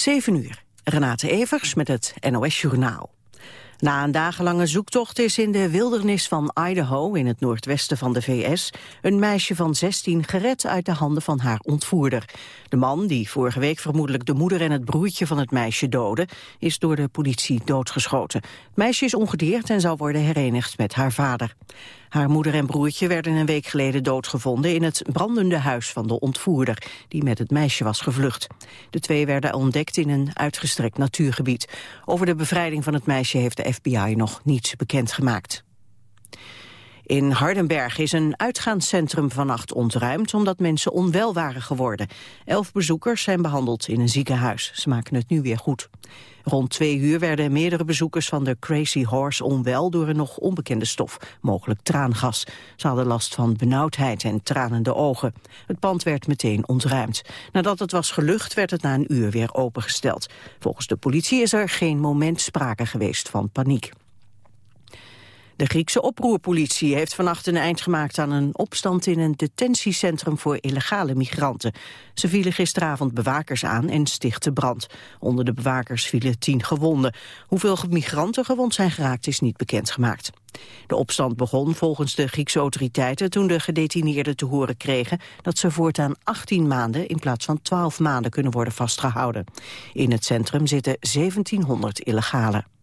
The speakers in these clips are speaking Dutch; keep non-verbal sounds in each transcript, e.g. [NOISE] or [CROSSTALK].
7 uur. Renate Evers met het NOS Journaal. Na een dagenlange zoektocht is in de wildernis van Idaho, in het noordwesten van de VS, een meisje van 16 gered uit de handen van haar ontvoerder. De man, die vorige week vermoedelijk de moeder en het broertje van het meisje doodde, is door de politie doodgeschoten. Het meisje is ongedeerd en zal worden herenigd met haar vader. Haar moeder en broertje werden een week geleden doodgevonden in het brandende huis van de ontvoerder, die met het meisje was gevlucht. De twee werden ontdekt in een uitgestrekt natuurgebied. Over de bevrijding van het meisje heeft de FBI nog niets bekendgemaakt. In Hardenberg is een uitgaanscentrum vannacht ontruimd omdat mensen onwel waren geworden. Elf bezoekers zijn behandeld in een ziekenhuis. Ze maken het nu weer goed. Rond twee uur werden meerdere bezoekers van de Crazy Horse onwel door een nog onbekende stof, mogelijk traangas. Ze hadden last van benauwdheid en tranende ogen. Het pand werd meteen ontruimd. Nadat het was gelucht werd het na een uur weer opengesteld. Volgens de politie is er geen moment sprake geweest van paniek. De Griekse oproerpolitie heeft vannacht een eind gemaakt aan een opstand in een detentiecentrum voor illegale migranten. Ze vielen gisteravond bewakers aan en stichtten brand. Onder de bewakers vielen tien gewonden. Hoeveel migranten gewond zijn geraakt is niet bekendgemaakt. De opstand begon volgens de Griekse autoriteiten toen de gedetineerden te horen kregen dat ze voortaan 18 maanden in plaats van 12 maanden kunnen worden vastgehouden. In het centrum zitten 1700 illegalen.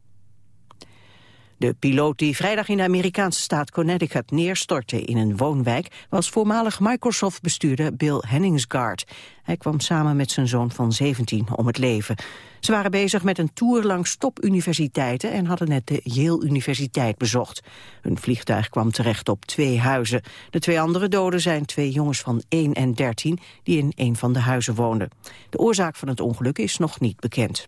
De piloot die vrijdag in de Amerikaanse staat Connecticut neerstortte in een woonwijk was voormalig Microsoft-bestuurder Bill Henningsgaard. Hij kwam samen met zijn zoon van 17 om het leven. Ze waren bezig met een tour langs topuniversiteiten en hadden net de Yale Universiteit bezocht. Hun vliegtuig kwam terecht op twee huizen. De twee andere doden zijn twee jongens van 1 en 13 die in een van de huizen woonden. De oorzaak van het ongeluk is nog niet bekend.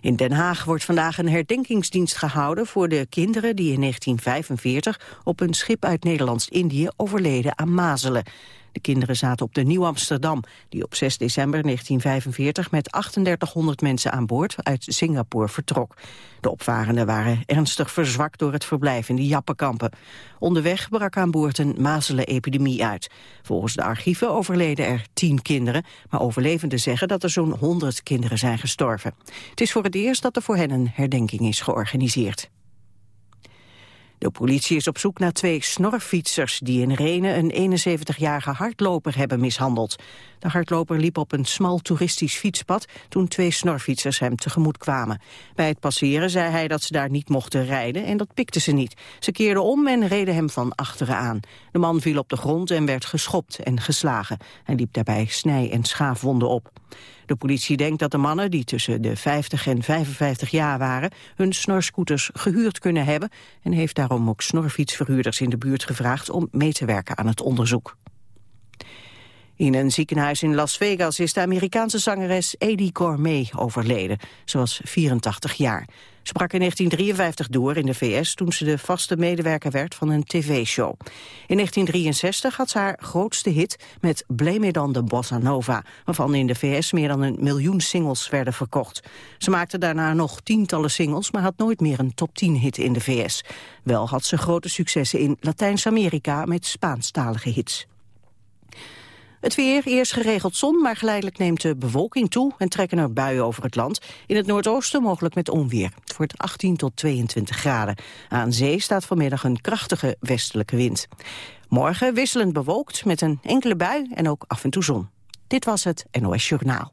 In Den Haag wordt vandaag een herdenkingsdienst gehouden voor de kinderen die in 1945 op een schip uit Nederlands-Indië overleden aan mazelen. De kinderen zaten op de Nieuw Amsterdam, die op 6 december 1945 met 3800 mensen aan boord uit Singapore vertrok. De opvarenden waren ernstig verzwakt door het verblijf in de jappenkampen. Onderweg brak aan boord een mazelenepidemie uit. Volgens de archieven overleden er 10 kinderen, maar overlevenden zeggen dat er zo'n 100 kinderen zijn gestorven. Het is voor het eerst dat er voor hen een herdenking is georganiseerd. De politie is op zoek naar twee snorfietsers die in Renen een 71-jarige hardloper hebben mishandeld. De hardloper liep op een smal toeristisch fietspad toen twee snorfietsers hem tegemoet kwamen. Bij het passeren zei hij dat ze daar niet mochten rijden en dat pikten ze niet. Ze keerden om en reden hem van achteren aan. De man viel op de grond en werd geschopt en geslagen. Hij liep daarbij snij- en schaafwonden op. De politie denkt dat de mannen, die tussen de 50 en 55 jaar waren, hun snorscooters gehuurd kunnen hebben en heeft daarom ook snorfietsverhuurders in de buurt gevraagd om mee te werken aan het onderzoek. In een ziekenhuis in Las Vegas is de Amerikaanse zangeres Eddie Gourmet overleden. Ze was 84 jaar. Ze brak in 1953 door in de VS toen ze de vaste medewerker werd van een tv-show. In 1963 had ze haar grootste hit met Blame It on the Bossa Nova, waarvan in de VS meer dan een miljoen singles werden verkocht. Ze maakte daarna nog tientallen singles, maar had nooit meer een top 10 hit in de VS. Wel had ze grote successen in Latijns-Amerika met Spaanstalige hits. Het weer, eerst geregeld zon, maar geleidelijk neemt de bewolking toe... en trekken er buien over het land. In het noordoosten mogelijk met onweer. Het wordt 18 tot 22 graden. Aan zee staat vanmiddag een krachtige westelijke wind. Morgen wisselend bewolkt met een enkele bui en ook af en toe zon. Dit was het NOS Journaal.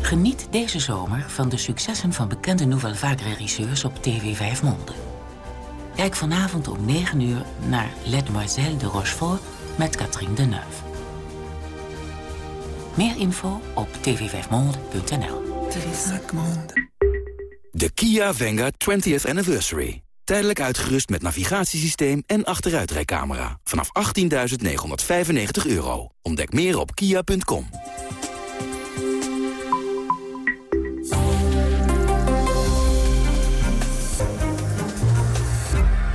Geniet deze zomer van de successen van bekende Nouvelle Vague regisseurs op TV 5 Monde. Kijk vanavond om 9 uur naar Les Demoiselles de Rochefort met Catherine Deneuve. Meer info op tv5monde.nl. De Kia Venga 20th Anniversary. Tijdelijk uitgerust met navigatiesysteem en achteruitrijcamera. Vanaf 18.995 euro. Ontdek meer op kia.com.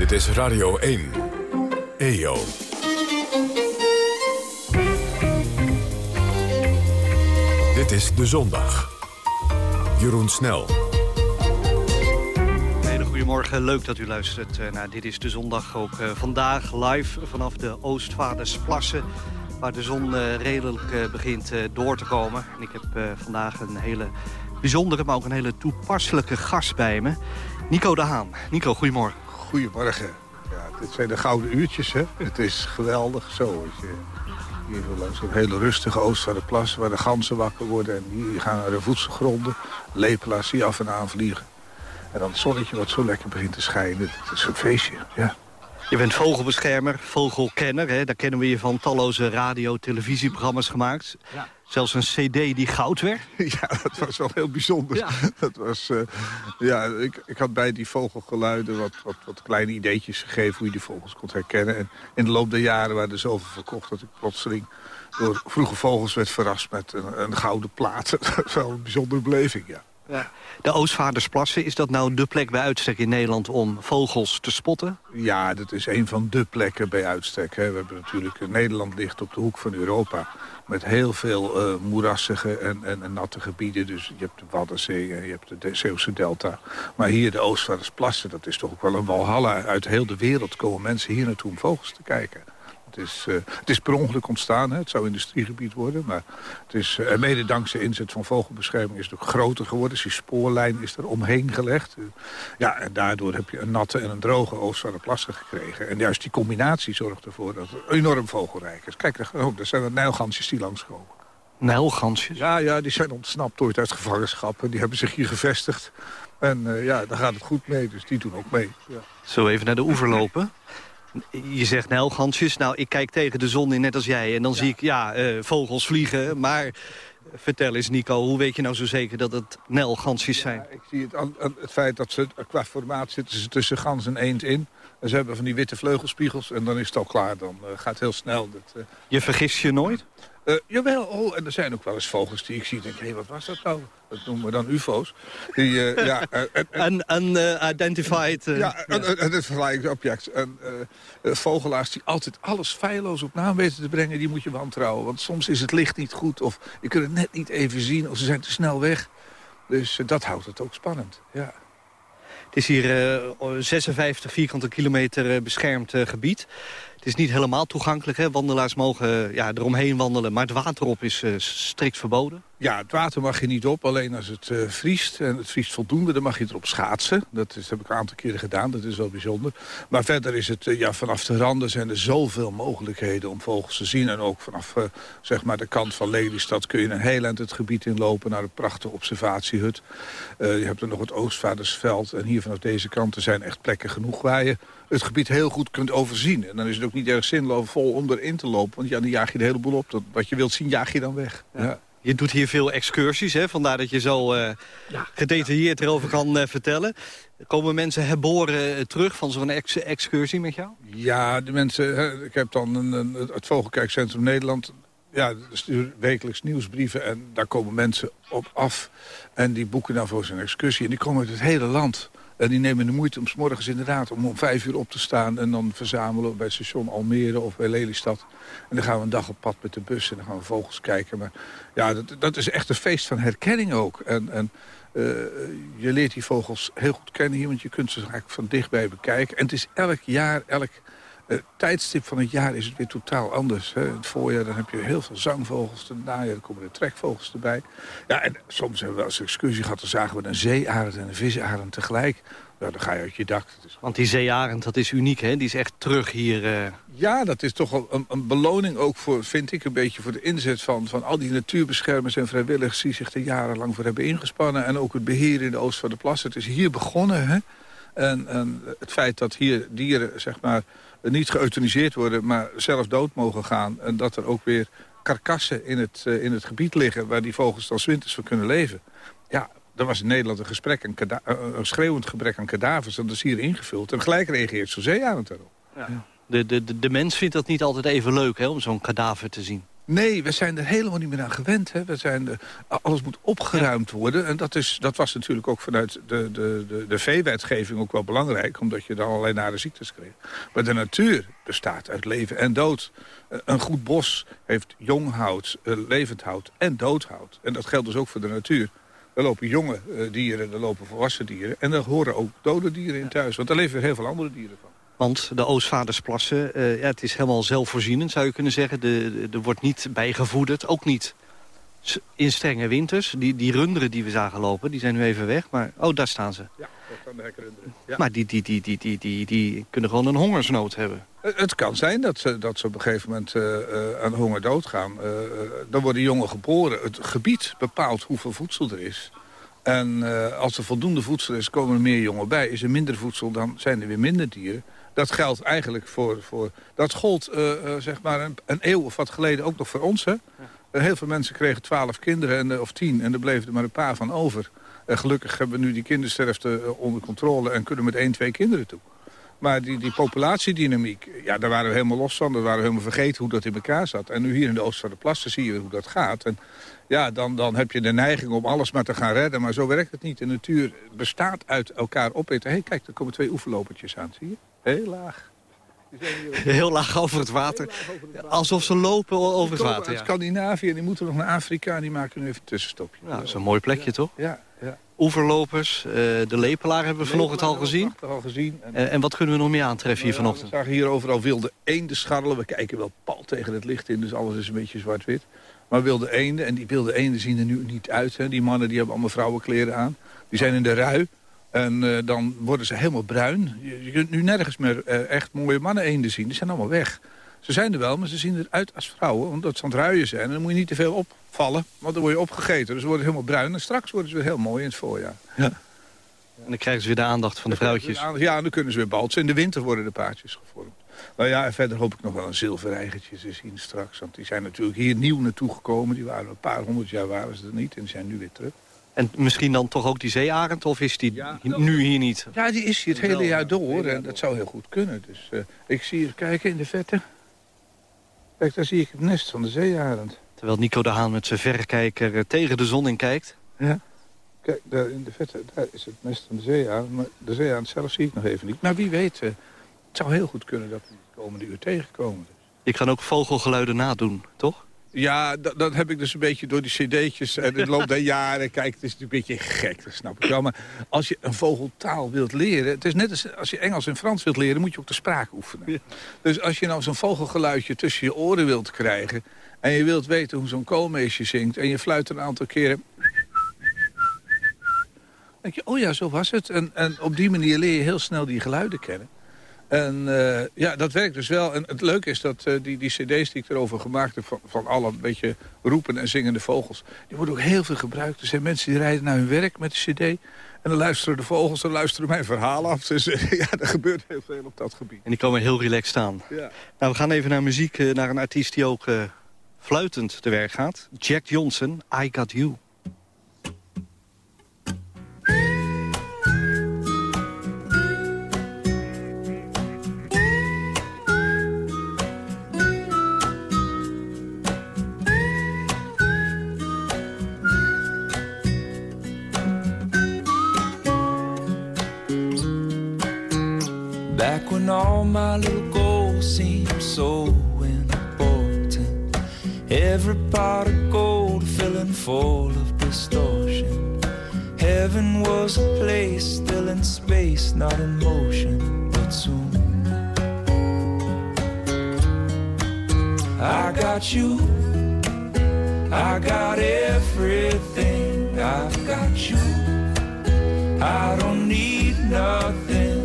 Dit is Radio 1. EO. Dit is De Zondag. Jeroen Snel. Hele goedemorgen, leuk dat u luistert uh, naar Dit is De Zondag. Ook uh, vandaag live vanaf de Oostvaardersplassen... waar de zon uh, redelijk begint door te komen. En ik heb vandaag een hele bijzondere, maar ook een hele toepasselijke gast bij me. Nico de Haan. Nico, goedemorgen. Goedemorgen. Ja, dit zijn de gouden uurtjes, hè. Het is geweldig zo. Als je hier langs een hele rustige oost van de plas... waar de ganzen wakker worden en die gaan naar de voedselgronden. Lepelaars die af en aan vliegen. En dan het zonnetje wat zo lekker begint te schijnen. Het is een feestje, ja. Je bent vogelbeschermer, vogelkenner. Hè? Daar kennen we je van talloze radio- televisieprogramma's gemaakt. Ja. Zelfs een cd die goud werd. [LAUGHS] Ja, dat was wel heel bijzonder. Ja. Dat was, uh, ja, ik, ik had bij die vogelgeluiden wat, wat, wat kleine ideetjes gegeven... hoe je die vogels kon herkennen. En in de loop der jaren waren er zoveel verkocht... dat ik plotseling door vroege vogels werd verrast met een, een gouden plaat. [LAUGHS] Dat was wel een bijzondere beleving, ja. Ja. De Oostvaardersplassen, is dat nou de plek bij uitstek in Nederland om vogels te spotten? Ja, dat is een van de plekken bij uitstek. We hebben natuurlijk, Nederland ligt op de hoek van Europa... met heel veel uh, moerassige en, en, en, natte gebieden. Dus je hebt de Waddenzee, je hebt de Zeeuwse Delta. Maar hier de Oostvaardersplassen, dat is toch ook wel een walhalla. Uit heel de wereld komen mensen hier naartoe om vogels te kijken. Het is, uh, het is per ongeluk ontstaan, hè. het zou industriegebied worden. Maar het is, uh, mede dankzij inzet van vogelbescherming is het ook groter geworden. Dus die spoorlijn is er omheen gelegd. Uh, ja, en daardoor heb je een natte en een droge Oostvaarderplassen gekregen. En juist die combinatie zorgt ervoor dat het enorm vogelrijk is. Kijk, daar, oh, daar zijn er nijlgansjes die langskomen. Nijlgansjes? Ja, ja, die zijn ontsnapt ooit uit gevangenschap. En die hebben zich hier gevestigd. En ja, daar gaat het goed mee, dus die doen ook mee. Ja. Zo even naar de oever lopen? Je zegt nijlgansjes. Nou, ik kijk tegen de zon in, net als jij. En dan zie ik, ja, uh, vogels vliegen. Maar vertel eens, Nico, hoe weet je nou zo zeker dat het nijlgansjes zijn? Ja, ik zie het, aan, het feit dat ze, qua formaat zitten ze tussen gans en eend in. En ze hebben van die witte vleugelspiegels en dan is het al klaar. Dan uh, gaat het heel snel. Dat, uh... Je vergist je nooit? Uh, jawel, oh, en er zijn ook wel eens vogels die ik zie. denk, hé, hey, wat was dat nou? Dat noemen we dan ufo's. Die, uh, [LAUGHS] ja, Unidentified... Uh, ja, unidentified objects. En vogelaars die altijd alles feilloos op naam weten te brengen... die moet je wantrouwen. Want soms is het licht niet goed of je kunt het net niet even zien... of ze zijn te snel weg. Dus dat houdt het ook spannend, ja. Het is hier 56 vierkante kilometer beschermd gebied. Het is niet helemaal toegankelijk. Hè? Wandelaars mogen ja, eromheen wandelen, maar het water op is uh, strikt verboden. Ja, het water mag je niet op, alleen als het uh, vriest. En het vriest voldoende, dan mag je erop schaatsen. Dat, is, heb ik een aantal keren gedaan, dat is wel bijzonder. Maar verder is het, uh, ja, vanaf de randen zijn er zoveel mogelijkheden om vogels te zien. En ook vanaf zeg maar de kant van Lelystad kun je een heel eind het gebied inlopen... naar een prachtige observatiehut. je hebt er nog het Oostvaardersveld. En hier vanaf deze kant zijn echt plekken genoeg waar je het gebied heel goed kunt overzien. En dan is het ook niet erg zinloos vol om erin te lopen. Want ja, dan jaag je de hele boel op. Dat, wat je wilt zien, jaag je dan weg. Ja. Je doet hier veel excursies, hè? vandaar dat je zo uh, ja, gedetailleerd erover kan uh, vertellen. Komen mensen herboren uh, terug van zo'n ex excursie met jou? Ja, de mensen, ik heb dan een, een, het Vogelkijkcentrum Nederland ja, stuur wekelijks nieuwsbrieven en daar komen mensen op af. En die boeken dan voor zijn excursie. En die komen uit het hele land. En die nemen de moeite om s morgens inderdaad om om vijf uur op te staan... en dan verzamelen bij station Almere of bij Lelystad. En dan gaan we een dag op pad met de bus en dan gaan we vogels kijken. Maar ja, dat, dat is echt een feest van herkenning ook. En, en uh, je leert die vogels heel goed kennen hier... want je kunt ze eigenlijk van dichtbij bekijken. En het is elk jaar, elk Het tijdstip van het jaar is het weer totaal anders. Hè. In het voorjaar dan heb je heel veel zangvogels. Het najaar dan komen er trekvogels erbij. Ja, en soms hebben we wel eens een excursie gehad. Dan zagen we een zeearend en een visarend tegelijk. Nou, dan ga je uit je dak. Want die zeearend, dat is uniek, hè? Die is echt terug hier... Uh... Ja, dat is toch wel een, een, beloning ook voor, vind ik, een beetje voor de inzet van, van al die natuurbeschermers en vrijwilligers die zich er jarenlang voor hebben ingespannen. En ook het beheer in de Oost van de Plassen. Het is hier begonnen, hè? En, en het feit dat hier dieren, zeg maar, niet geëuthaniseerd worden, maar zelf dood mogen gaan. En dat er ook weer karkassen in het, uh, in het gebied liggen waar die vogels dan winters voor kunnen leven. Ja, er was in Nederland een, gesprek, een, een schreeuwend gebrek aan kadavers. Dat is hier ingevuld. En gelijk reageert zo'n zeearend erop. Ja. De, de, de, de mens vindt dat niet altijd even leuk hè, om zo'n kadaver te zien. Nee, we zijn er helemaal niet meer aan gewend. Hè. We zijn de, alles moet opgeruimd worden. En dat, is, dat was natuurlijk ook vanuit de, de, de, de veewetgeving ook wel belangrijk. Omdat je dan alleen nare ziektes kreeg. Maar de natuur bestaat uit leven en dood. Een goed bos heeft jong hout, eh, levend hout en doodhout. En dat geldt dus ook voor de natuur. Er lopen jonge eh, dieren, er lopen volwassen dieren. En er horen ook dode dieren in thuis. Want er leven heel veel andere dieren van. Want de Oostvadersplassen, uh, ja, het is helemaal zelfvoorzienend, zou je kunnen zeggen. Er wordt niet bijgevoederd, ook niet in strenge winters. Die, die runderen die we zagen lopen, die zijn nu even weg. Maar, oh, daar staan ze. Ja, dat staan de hekrunderen. Ja. Maar die, die, die, die, die, die, die kunnen gewoon een hongersnood hebben. Het kan zijn dat ze, dat ze op een gegeven moment uh, uh, aan honger doodgaan. Uh, dan worden jongen geboren. Het gebied bepaalt hoeveel voedsel er is. En als er voldoende voedsel is, komen er meer jongen bij. Is er minder voedsel, dan zijn er weer minder dieren dat geldt eigenlijk voor... voor dat gold uh, uh, zeg maar een, een, eeuw of wat geleden ook nog voor ons. Hè? Heel veel mensen kregen twaalf kinderen en, of tien en er bleven er maar een paar van over. gelukkig hebben we nu die kindersterfte onder controle en kunnen met één, twee kinderen toe. Maar die, die populatiedynamiek, ja, daar waren we helemaal los van. Daar waren we helemaal vergeten hoe dat in elkaar zat. En nu hier in de Oost van de Plassen zie je hoe dat gaat. En ja, dan, dan heb je de neiging om alles maar te gaan redden. Maar zo werkt het niet. De natuur bestaat uit elkaar opeten. Hé, hey, kijk, er komen twee oefenlopertjes aan, zie je? Heel laag. [LAUGHS] Heel laag over het water. Alsof ze lopen over het water. Scandinavië en die moeten nog naar Afrika en die maken nu even een tussenstopje. Nou, dat is een mooi plekje, toch? Ja, ja. Oeverlopers, uh, de lepelaar hebben we vanochtend al gezien. al gezien. En, en, wat kunnen we nog meer aantreffen hier vanochtend? We zagen hier overal wilde eenden scharrelen. We kijken wel pal tegen het licht in, dus alles is een beetje zwart-wit. Maar wilde eenden, en die wilde eenden zien er nu niet uit. Hè. Die mannen die hebben allemaal vrouwenkleren aan. Die zijn in de rui. En uh, dan worden ze helemaal bruin. Je, je kunt nu nergens meer uh, echt mooie mannen-eenden zien. Die zijn allemaal weg. Ze zijn er wel, maar ze zien eruit als vrouwen. Omdat ze aan het ruien zijn. En dan moet je niet te veel opvallen. Want dan word je opgegeten. Dus ze worden helemaal bruin. En straks worden ze weer heel mooi in het voorjaar. Ja. En dan krijgen ze weer de aandacht van de vrouwtjes. Ja, en dan kunnen ze weer baltsen. In de winter worden de paardjes gevormd. Nou ja, en verder hoop ik nog wel een zilvereigertje te zien straks. Want die zijn natuurlijk hier nieuw naartoe gekomen. Die waren een paar honderd jaar waren ze er niet. En die zijn nu weer terug. En misschien dan toch ook die zeearend, of is die nu hier niet? Ja, die is hier het hele jaar door en dat zou heel goed kunnen. Dus uh, ik zie hier, kijken in de vette. Kijk, daar zie ik het nest van de zeearend. Terwijl Nico de Haan met zijn verrekijker eh, tegen de zon in kijkt. Ja. Kijk, daar in de vette, daar is het nest van de zeearend. Maar de zeearend zelf zie ik nog even niet. Maar wie weet, uh, het zou heel goed kunnen dat we de komende uur tegenkomen. Dus. Ik ga ook vogelgeluiden nadoen, toch? Ja, dat, dat, heb ik dus een beetje door die cd'tjes en het loop der jaren. Kijk, het is een beetje gek, dat snap ik wel. Maar als je een vogeltaal wilt leren... Het is net als, als je Engels en Frans wilt leren, moet je ook de spraak oefenen. Dus als je nou zo'n vogelgeluidje tussen je oren wilt krijgen... en je wilt weten hoe zo'n koolmeesje zingt... en je fluit een aantal keren... denk je, oh ja, zo was het. En, en op die manier leer je heel snel die geluiden kennen. En uh, ja, dat werkt dus wel. En het leuke is dat uh, die, die cd's die ik erover gemaakt heb... van, van alle een beetje roepen en zingende vogels... die worden ook heel veel gebruikt. Er zijn mensen die rijden naar hun werk met de cd... en dan luisteren de vogels en luisteren mijn verhaal af. Dus uh, [LAUGHS] ja, er gebeurt heel veel op dat gebied. En die komen heel relaxed staan. Ja. Nou, we gaan even naar muziek, naar een artiest die ook fluitend te werk gaat. Jack Johnson, I Got You. When all my little goals seem so important. Every pot of gold filling full of distortion. Heaven was a place still in space, not in motion, but soon. I got you. I got everything. I've got you. I don't need nothing.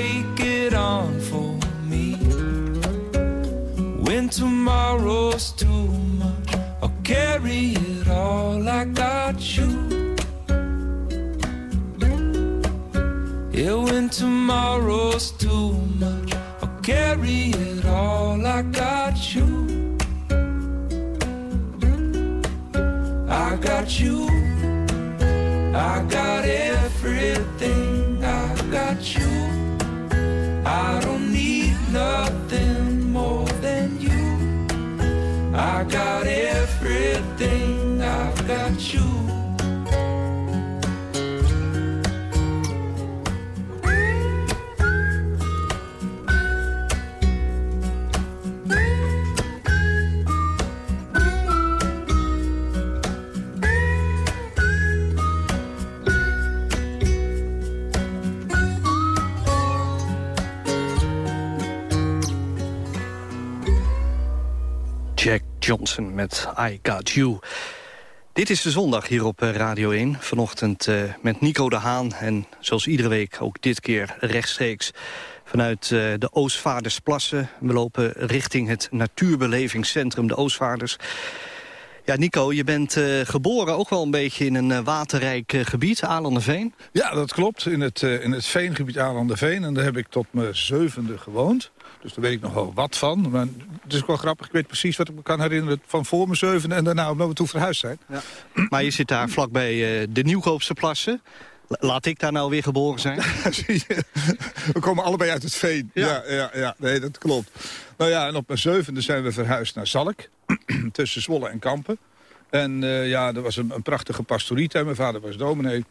tomorrow's too much, I'll carry it all. I got you. Yeah, when tomorrow's too much, I'll carry it all. I got you. I got you. I got everything. I got you. I don't need nothing I got everything. I've got you. Jack Johnson met I Got You. Dit is de zondag hier op eh, Radio 1. Vanochtend eh, met Nico de Haan. En zoals iedere week ook dit keer rechtstreeks vanuit eh, de Oostvaardersplassen. We lopen richting het natuurbelevingscentrum de Oostvaarders. Ja, Nico, je bent geboren ook wel een beetje in een waterrijk eh, gebied, Alanderveen. Ja, dat klopt. In het, in het veengebied Alanderveen. En daar heb ik tot mijn zevende gewoond. Dus daar weet ik nog wel wat van. Maar het is wel grappig. Ik weet precies wat ik me kan herinneren van voor mijn zevende... en daarna omdat we toen verhuisd zijn. Ja. Maar je zit daar vlakbij eh, de Nieuwkoopse plassen. La- Laat ik daar nou weer geboren zijn? [LAUGHS] We komen allebei uit het veen. Ja. Ja, ja, Nee, dat klopt. Nou ja, en op mijn zevende zijn we verhuisd naar Zalk. [CLEARS THROAT] tussen Zwolle en Kampen. En eh, ja, er was een, een prachtige pastorietuin. Mijn vader was dominee.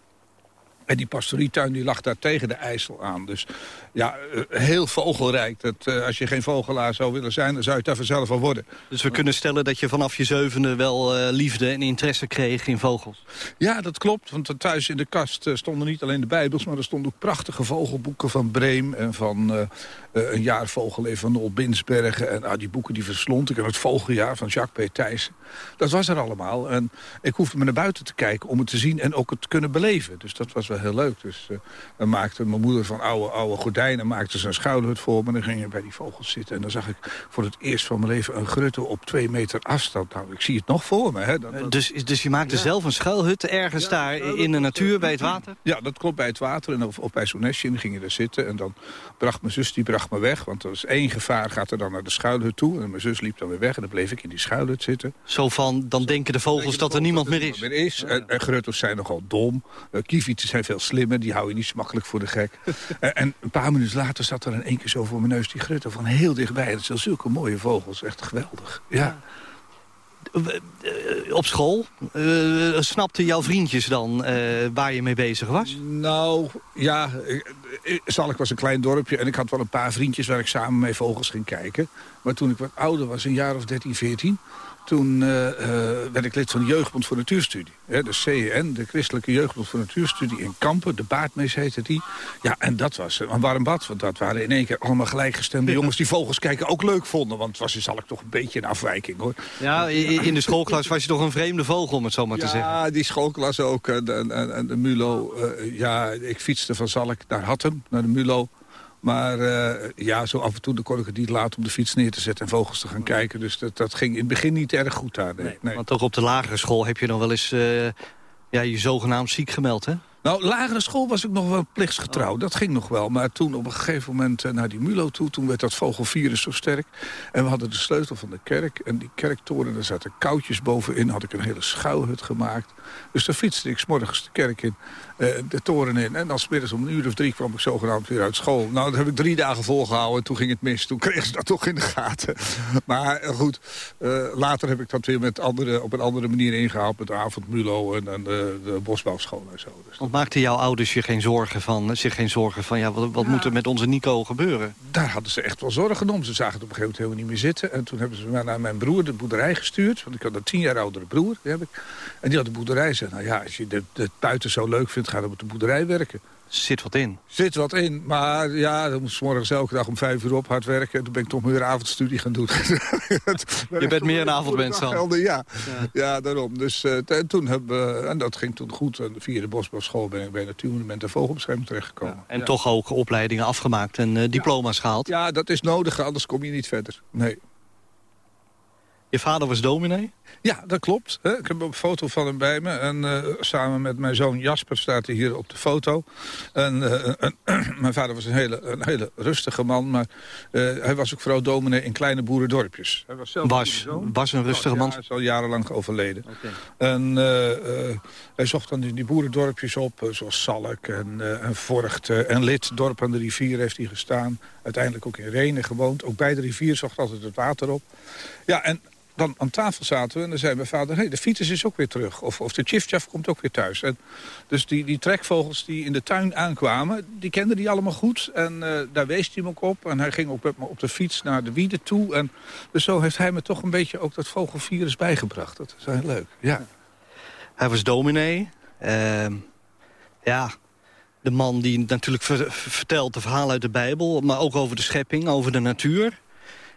En die pastorietuin die lag daar tegen de IJssel aan. Dus ja, eh, heel vogelrijk. Dat, eh, als je geen vogelaar zou willen zijn, dan zou je het daar vanzelf al worden. Dus we kunnen stellen dat je vanaf je zevende wel eh, liefde en interesse kreeg in vogels. Ja, dat klopt. Want thuis in de kast stonden niet alleen de bijbels... maar er stonden ook prachtige vogelboeken van Breem... en van een jaar vogelleven van Nol Binsbergen. En ah, die boeken die verslond ik. En het vogeljaar van Jacques P. Thijssen. Dat was er allemaal. En ik hoefde me naar buiten te kijken om het te zien en ook het te kunnen beleven. Dus dat was wel heel leuk. Dus dan maakte mijn moeder van oude, oude gordijnen... maakte ze een schuilhut voor me. En dan ging je bij die vogels zitten. En dan zag ik voor het eerst van mijn leven een grutte op twee meter afstand. Nou, ik zie het nog voor me. Hè. Dat, dat- Dus, dus je maakte zelf een schuilhut ergens daar in de natuur bij het water? Ja, dat klopt bij het water. En of, of bij zo'n nestje en dan ging je daar zitten. En dan bracht mijn zus die bracht me weg. Want er was één gevaar, gaat er dan naar de schuilhut toe. En mijn zus liep dan weer weg. En dan bleef ik in die schuilhut zitten. Zo van, dan denken de vogels dat er niemand meer is. Meer is. En, en zijn nogal dom. Uh, kievieten zijn veel slimmer. Die hou je niet zo makkelijk voor de gek. [LAUGHS] en, en een paar minuten later zat er in één keer zo voor mijn neus die gruttel van heel dichtbij. Dat zijn zulke mooie vogels. Echt geweldig. Ja. Eh, Op school, eh, snapten jouw vriendjes dan eh, waar je mee bezig was? Nou, ja, Zalk was een klein dorpje en ik had wel een paar vriendjes waar ik samen mee vogels ging kijken. Maar toen ik wat ouder was, een jaar of 13, 14, toen eh, eh, werd ik lid van de Jeugdbond voor Natuurstudie. Hè, de CEN, de Christelijke Jeugdbond voor Natuurstudie in Kampen. De Baardmees heette die. Ja, en dat was een warm bad, want dat waren in één keer allemaal gelijkgestemde [LAUGHS] jongens... die vogels kijken ook leuk vonden, want het was in Zalk toch een beetje een afwijking, hoor. Ja, in de schoolklas was je toch een vreemde vogel, om het zo maar te zeggen. Ja, die schoolklas ook. En, en, en- en de Mulo. eh, ja, ik fietste van Zalk naar Hattem, naar de Mulo. Maar uh, ja, zo af en toe kon ik het niet laten om de fiets neer te zetten... en vogels te gaan kijken. Dus dat, dat ging in het begin niet erg goed daar. Nee. nee. Want toch op de lagere school heb je dan wel eens uh, ja, je zogenaamd ziek gemeld, hè? Nou, lagere school was ik nog wel plichtsgetrouw. Dat ging nog wel. Maar toen op een gegeven moment uh, naar die Mulo toe... toen werd dat vogelvirus zo sterk. En we hadden de sleutel van de kerk. En die kerktoren, daar zaten koutjes bovenin. Had ik een hele schuilhut gemaakt. Dus daar fietste ik s morgens de kerk in. Uh, de toren in. En dan smiddags om een uur of drie kwam ik zogenaamd weer uit school. Nou, dat heb ik drie dagen volgehouden. En toen ging het mis. Toen kregen ze dat toch in de gaten. [LAUGHS] Maar uh, goed, later heb ik dat weer met andere, op een andere manier ingehaald. Met de avondmulo en, en de, de bosbouwschool en zo. Dus maakten jouw ouders je geen zorgen van, zich geen zorgen van... ja, wat, wat moet er met onze Nico gebeuren? Daar hadden ze echt wel zorgen om. Ze zagen het op een gegeven moment helemaal niet meer zitten. En toen hebben ze me naar mijn broer de boerderij gestuurd. Want ik had een tien jaar oudere broer. Die heb ik. En die had de boerderij. Zei, nou ja, als je het buiten zo leuk vindt, ga dan op de boerderij werken. Zit wat in. Zit wat in, maar ja, dan moest morgens elke dag om vijf uur op hard werken. Toen ben ik toch meer avondstudie gaan doen. [LAUGHS] je bent meer een avondmens dan? Ja. ja. Ja. daarom. Dus uh, toen hebben en dat ging toen goed. En via de Bosbouwschool ben ik bij Natuurmonument en Vogelbescherming terechtgekomen. Ja. En toch ook opleidingen afgemaakt en uh, diploma's gehaald? Ja, dat is nodig, anders kom je niet verder. Nee. Je vader was dominee? Ja, dat klopt. Ik heb een foto van hem bij me. En uh, samen met mijn zoon Jasper staat hij hier op de foto. En, uh, [CLEARS THROAT] mijn vader was een hele, een hele rustige man. Maar uh, hij was ook vooral dominee in kleine boerendorpjes. Hij was, zelf was, was een rustige man? Ja, hij is al jarenlang overleden. Okay. En hij zocht dan die boerendorpjes op. zoals Salk en, en Vorcht en Lid. Dorp aan de rivier heeft hij gestaan. Uiteindelijk ook in Renen gewoond. Ook bij de rivier zocht altijd het water op. Ja, en dan aan tafel zaten we en dan zei mijn vader... hey, de fiets is ook weer terug. Of, of de chifchaf komt ook weer thuis. En dus die, die trekvogels die in de tuin aankwamen... die kende hij allemaal goed. En uh, daar wees hij me ook op. En hij ging ook met me op de fiets naar de wieden toe. En dus zo heeft hij me toch een beetje ook dat vogelvirus bijgebracht. Dat is heel leuk, ja. Hij was dominee. Uh, ja, de man die natuurlijk ver vertelt de verhalen uit de Bijbel... maar ook over de schepping, over de natuur.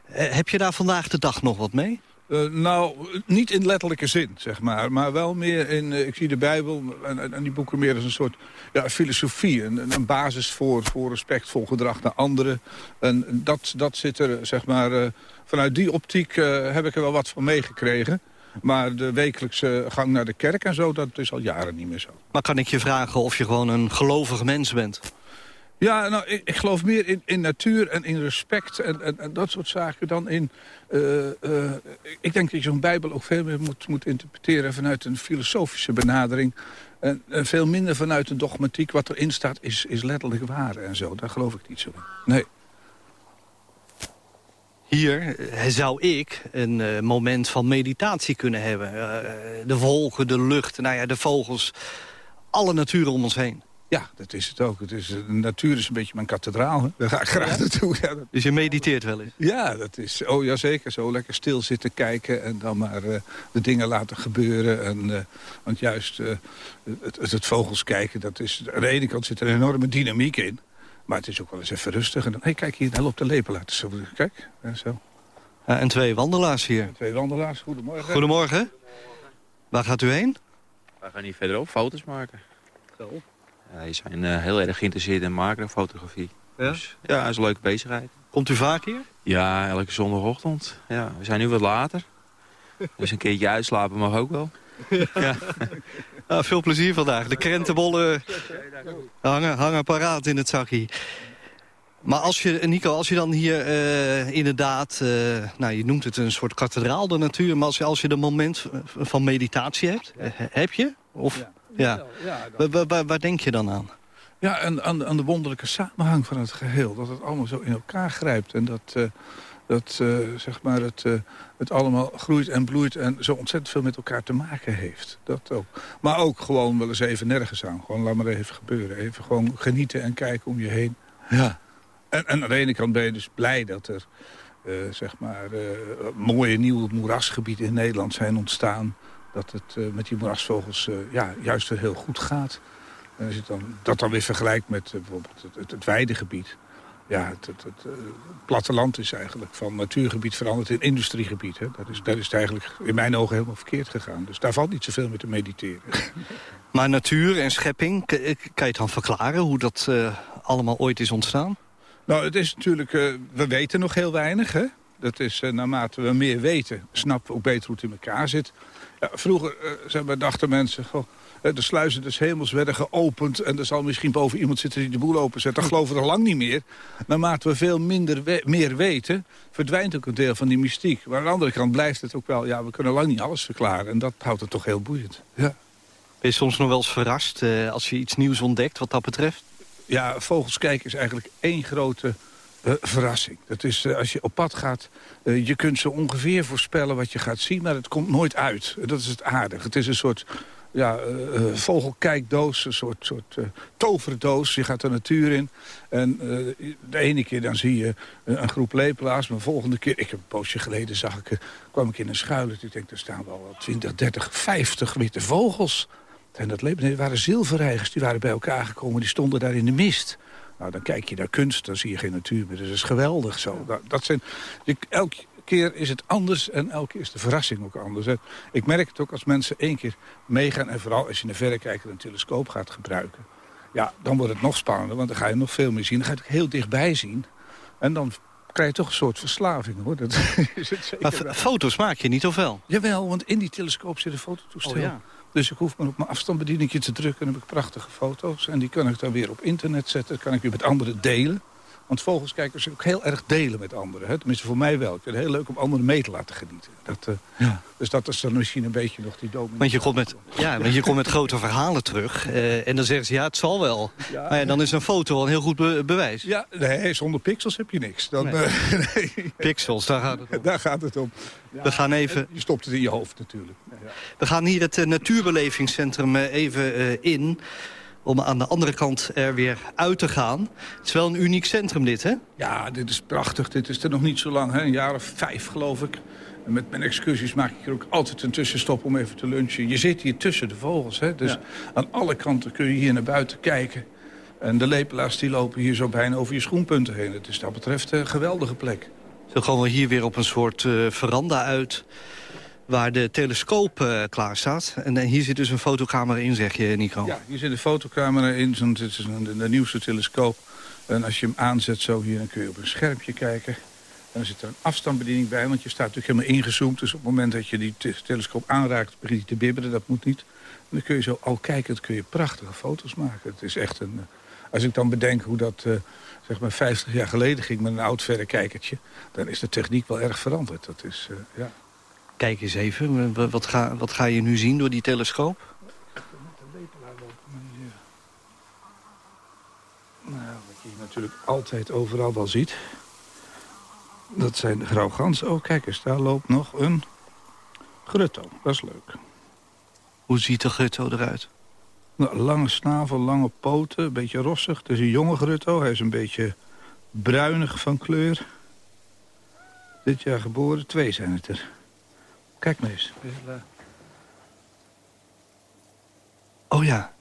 Uh, heb je daar vandaag de dag nog wat mee? Uh, nou, niet in letterlijke zin, zeg maar. Maar wel meer in, uh, ik zie de Bijbel en, die boeken meer als een soort ja, filosofie. Een, een basis voor, voor respectvol gedrag naar anderen. En dat, dat zit er, zeg maar, uh, vanuit die optiek heb ik er wel wat van meegekregen. Maar de wekelijkse gang naar de kerk en zo, dat is al jaren niet meer zo. Maar kan ik je vragen of je gewoon een gelovig mens bent? Ja, nou, ik, ik, geloof meer in, in natuur en in respect en, dat soort zaken dan in... Uh, uh, ik denk dat je zo'n bijbel ook veel meer moet, moet interpreteren vanuit een filosofische benadering. En, veel minder vanuit een dogmatiek. Wat erin staat is, is letterlijk waar en zo. Daar geloof ik niet zo in. Nee. Hier eh, zou ik een moment van meditatie kunnen hebben. De wolken, de lucht, nou ja, de vogels. Alle natuur om ons heen. Ja, dat is het ook. Het is, de natuur is een beetje mijn kathedraal. Hè? Daar ga ik graag naartoe. Ja, dat... Dus je mediteert wel eens? Ja, dat is, oh ja, zeker. Zo lekker stil zitten kijken en dan maar uh, de dingen laten gebeuren. En, uh, want juist uh, het, het, vogels kijken, dat is, aan de ene kant zit er een enorme dynamiek in. Maar het is ook wel eens even rustig. En dan, hey, kijk hier, hij loopt de lepel uit. Zo, kijk, ja, zo. en twee wandelaars hier. twee wandelaars, goedemorgen. Goedemorgen. Waar gaat u heen? We gaan hier verderop foto's maken. Zo. Die zijn uh, heel erg geïnteresseerd in macrofotografie. Ja? Dus ja, dat is een leuke bezigheid. Komt u vaak hier? Ja, elke zondagochtend. Ja, we zijn nu wat later. [LAUGHS] Dus een keertje uitslapen mag ook wel. ja. [LAUGHS] Nou, veel plezier vandaag. De krentenbollen hangen, hangen paraat in het zakje. Maar als je, Nico, als je dan hier uh, inderdaad... Uh, nou, je noemt het een soort kathedraal, de natuur... maar als je, als je een moment van meditatie hebt, heb je? Of... Ja. Ja. ja waar, waar, waar, denk je dan aan? Ja, en aan, aan, de wonderlijke samenhang van het geheel. Dat het allemaal zo in elkaar grijpt. En dat, uh, dat uh, zeg maar het, uh, het allemaal groeit en bloeit en zo ontzettend veel met elkaar te maken heeft. Dat ook. Maar ook gewoon wel eens even nergens aan. Gewoon laat maar even gebeuren. Even gewoon genieten en kijken om je heen. Ja. En, en aan de ene kant ben je dus blij dat er zeg maar, mooie nieuwe moerasgebieden in Nederland zijn ontstaan dat het uh, met die moerasvogels uh, ja, juist weer heel goed gaat. En als je dan, dat dan weer vergelijkt met uh, bijvoorbeeld het, het, het, weidegebied. Ja, het, het, platteland is eigenlijk van natuurgebied veranderd in industriegebied. Hè. Dat, is, dat is eigenlijk in mijn ogen helemaal verkeerd gegaan. Dus daar valt niet zoveel mee te mediteren. [LAUGHS] Maar natuur en schepping, kan je het dan verklaren hoe dat allemaal ooit is ontstaan? Nou, het is natuurlijk... Uh, we weten nog heel weinig, hè? Dat is, uh, naarmate we meer weten, snappen we ook beter hoe het in elkaar zit. Ja, vroeger uh, zeg maar, dachten mensen... Goh, de sluizen des hemels werden geopend... en er zal misschien boven iemand zitten die de boel openzet. Dat geloven we al lang niet meer. Naarmate we veel minder we meer weten... verdwijnt ook een deel van die mystiek. Maar aan de andere kant blijft het ook wel... ja, we kunnen lang niet alles verklaren. En dat houdt het toch heel boeiend. Ja. Ben je soms nog wel eens verrast uh, als je iets nieuws ontdekt wat dat betreft? Ja, vogels kijken is eigenlijk één grote uh, verrassing. Dat is uh, als je op pad gaat, uh, je kunt zo ongeveer voorspellen wat je gaat zien, maar het komt nooit uit. Dat is het aardig. Het is een soort ja, vogelkijkdoos, een soort, soort toverdoos. Je gaat de natuur in en de ene keer dan zie je een groep lepelaars, maar de volgende keer, ik heb een poosje geleden zag ik, kwam ik in een schuilen. Ik denk, er staan wel 20, 30, 50 witte vogels. En dat nee, waren zilverreigers, die waren bij elkaar gekomen, die stonden daar in de mist. Nou, dan kijk je naar kunst, dan zie je geen natuur meer. Dus dat is geweldig zo. Dat, dat zijn, je, elke keer is het anders en elke keer is de verrassing ook anders. Hè. Ik merk het ook als mensen één keer meegaan... en vooral als je naar verrekijker een telescoop gaat gebruiken... ja, dan wordt het nog spannender, want dan ga je nog veel meer zien. Dan ga je het heel dichtbij zien. En dan krijg je toch een soort verslaving, hoor. Dat [LAUGHS] is het zeker maar foto's maak je niet, of wel? Jawel, want in die telescoop zit een fototoestel. Oh, ja. Dus ik hoef maar op mijn afstandsbedieningje te drukken... en heb ik prachtige foto's. En die kan ik dan weer op internet zetten. Kan ik weer met anderen delen. Want vogelskijkers ook heel erg delen met anderen. Hè? Tenminste, voor mij wel. Ik vind het heel leuk om anderen mee te laten genieten. Dat, uh, ja. Dus dat is dan misschien een beetje nog die dominee. Want je komt met, ja, want je komt met grote verhalen terug. Uh, en dan zeggen ze, ja, het zal wel. Ja, maar ja, dan is een foto al een heel goed be bewijs. Ja, nee, zonder pixels heb je niks. Dan, nee. Uh, [LAUGHS] nee. Pixels, daar gaat het om. Daar gaat het om. We gaan even... Je stopt het in je hoofd natuurlijk. We gaan hier het natuurbelevingscentrum even in om aan de andere kant er weer uit te gaan. Het is wel een uniek centrum dit, hè? Ja, dit is prachtig. Dit is er nog niet zo lang, hè? een jaar of vijf geloof ik. En met mijn excursies maak ik er ook altijd een tussenstop om even te lunchen. Je zit hier tussen de vogels, hè? dus aan alle kanten kun je hier naar buiten kijken. En de lepelaars die lopen hier zo bijna over je schoenpunten heen. Het is dat betreft een geweldige plek. Zo gaan we hier weer op een soort uh, veranda uit waar de telescoop uh, klaar staat. En uh, hier zit dus een fotocamera in, zeg je, Nico? Ja, hier zit een fotocamera in. Het is een, de, nieuwste telescoop. En als je hem aanzet zo hier, dan kun je op een schermpje kijken. En dan zit er een afstandsbediening bij, want je staat natuurlijk helemaal ingezoomd. Dus op het moment dat je die telescoop aanraakt, begint hij te bibberen. Dat moet niet. En dan kun je zo al kijken, dan kun je prachtige foto's maken. Het is echt een... Als ik dan bedenk hoe dat zeg maar 50 jaar geleden ging met een oud verrekijkertje... dan is de techniek wel erg veranderd. Dat is, ja... Kijk eens even, wat ga, wat ga je nu zien door die telescoop? Nou, wat je natuurlijk altijd overal wel ziet... dat zijn de grauwganzen. Oh, kijk eens, daar loopt nog een grutto. Dat is leuk. Hoe ziet de grutto eruit? Nou, lange snavel, lange poten, een beetje rossig. Het is een jonge grutto, hij is een beetje bruinig van kleur. Dit jaar geboren, twee zijn het er. Kijk maar eens. Oh ja.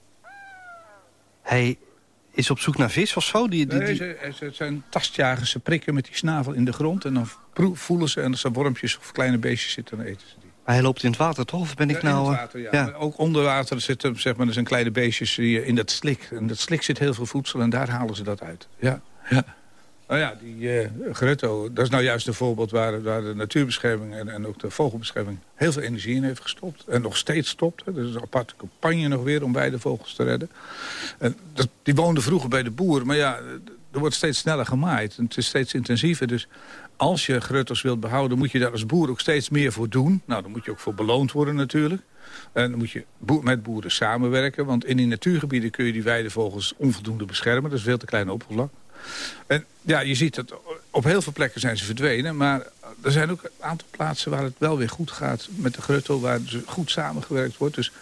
Hij is op zoek naar vis of zo? Die, die, die... Nee, het zijn tastjagers. Ze prikken met die snavel in de grond... en dan voelen ze en als er wormpjes of kleine beestjes zitten, dan eten ze die. Maar hij loopt in het water, toch? Of ben ik ja, nou... In het water, ja. ook onder water zitten zeg maar, er zijn kleine beestjes in dat slik. En dat slik zit heel veel voedsel en daar halen ze dat uit. Ja, ja. Nou ja, die uh, dat is nou juist een voorbeeld waar, waar de natuurbescherming en, en, ook de vogelbescherming heel veel energie in heeft gestopt. En nog steeds stopt. Er is een aparte campagne nog weer om beide vogels te redden. En die woonden vroeger bij de boer, maar ja, er wordt steeds sneller gemaaid. En het is steeds intensiever, dus als je Grutto's wilt behouden, moet je daar als boer ook steeds meer voor doen. Nou, dan moet je ook voor beloond worden natuurlijk. En dan moet je met boeren samenwerken, want in die natuurgebieden kun je die weidevogels onvoldoende beschermen. Dat is veel te kleine oppervlak. En ja, je ziet dat op heel veel plekken zijn ze verdwenen. Maar er zijn ook een aantal plaatsen waar het wel weer goed gaat met de grutto. Waar goed samengewerkt wordt. Dus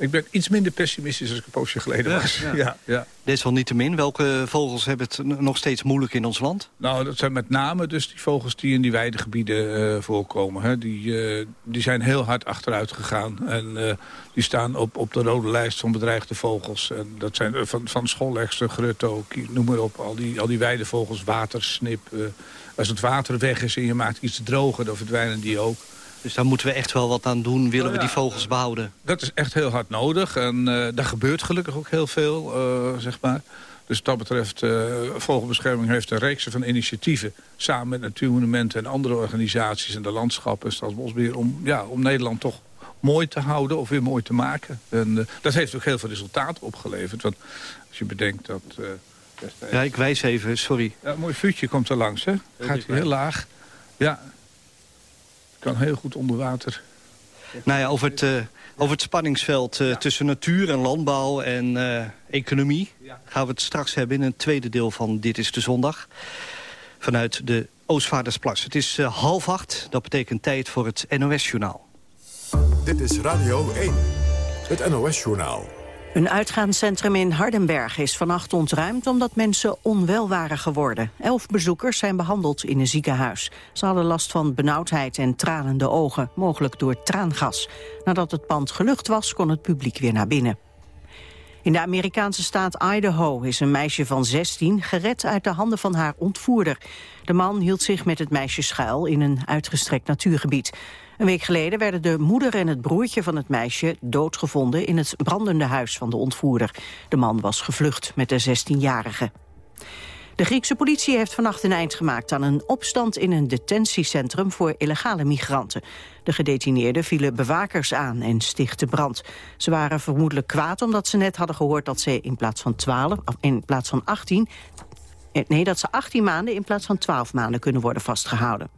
ik ben iets minder pessimistisch als ik een poosje geleden was. Ja, ja. ja. Desalniettemin, welke vogels hebben het nog steeds moeilijk in ons land? Nou, dat zijn met name dus die vogels die in die weidegebieden uh, voorkomen. Hè. Die, uh, die zijn heel hard achteruit gegaan. En uh, die staan op, op de rode lijst van bedreigde vogels. En dat zijn van, van schoollegster, grutto, noem maar op. Al die, al die weidevogels, watersnip. als het water weg is en je maakt iets droger, dan verdwijnen die ook. Dus daar moeten we echt wel wat aan doen, willen we die vogels behouden? Dat is echt heel hard nodig. En uh, daar gebeurt gelukkig ook heel veel, uh, zeg maar. Dus wat dat betreft, uh, Vogelbescherming heeft een reeks van initiatieven... samen met Natuurmonumenten en andere organisaties... en de landschappen en Staatsbosbeheer... om, ja, om Nederland toch mooi te houden of weer mooi te maken. En dat heeft ook heel veel resultaat opgeleverd. Want als je bedenkt dat... Ja, ik wijs even, sorry. Ja, een mooi vuurtje komt er langs, hè? Gaat heel laag. Ja, kan heel goed onder water. Nou ja, over het, uh, over het spanningsveld uh, ja. tussen natuur en landbouw en uh, economie... Ja. gaan we het straks hebben in een tweede deel van Dit is de Zondag. Vanuit de Oostvaardersplas. Het is half acht, dat betekent tijd voor het NOS-journaal. Dit is Radio 1, het NOS-journaal. Een uitgaanscentrum in Hardenberg is vannacht ontruimd omdat mensen onwel waren geworden. Elf bezoekers zijn behandeld in een ziekenhuis. Ze hadden last van benauwdheid en tranende ogen, mogelijk door traangas. Nadat het pand gelucht was, kon het publiek weer naar binnen. In de Amerikaanse staat Idaho is een meisje van 16 gered uit de handen van haar ontvoerder. De man hield zich met het meisje schuil in een uitgestrekt natuurgebied. Een week geleden werden de moeder en het broertje van het meisje doodgevonden in het brandende huis van de ontvoerder. De man was gevlucht met de 16-jarige. De Griekse politie heeft vannacht een eind gemaakt aan een opstand in een detentiecentrum voor illegale migranten. De gedetineerden vielen bewakers aan en stichtten brand. Ze waren vermoedelijk kwaad omdat ze net hadden gehoord dat ze in plaats van 12, in plaats van 18 eh, nee, dat ze 18 maanden in plaats van 12 maanden kunnen worden vastgehouden.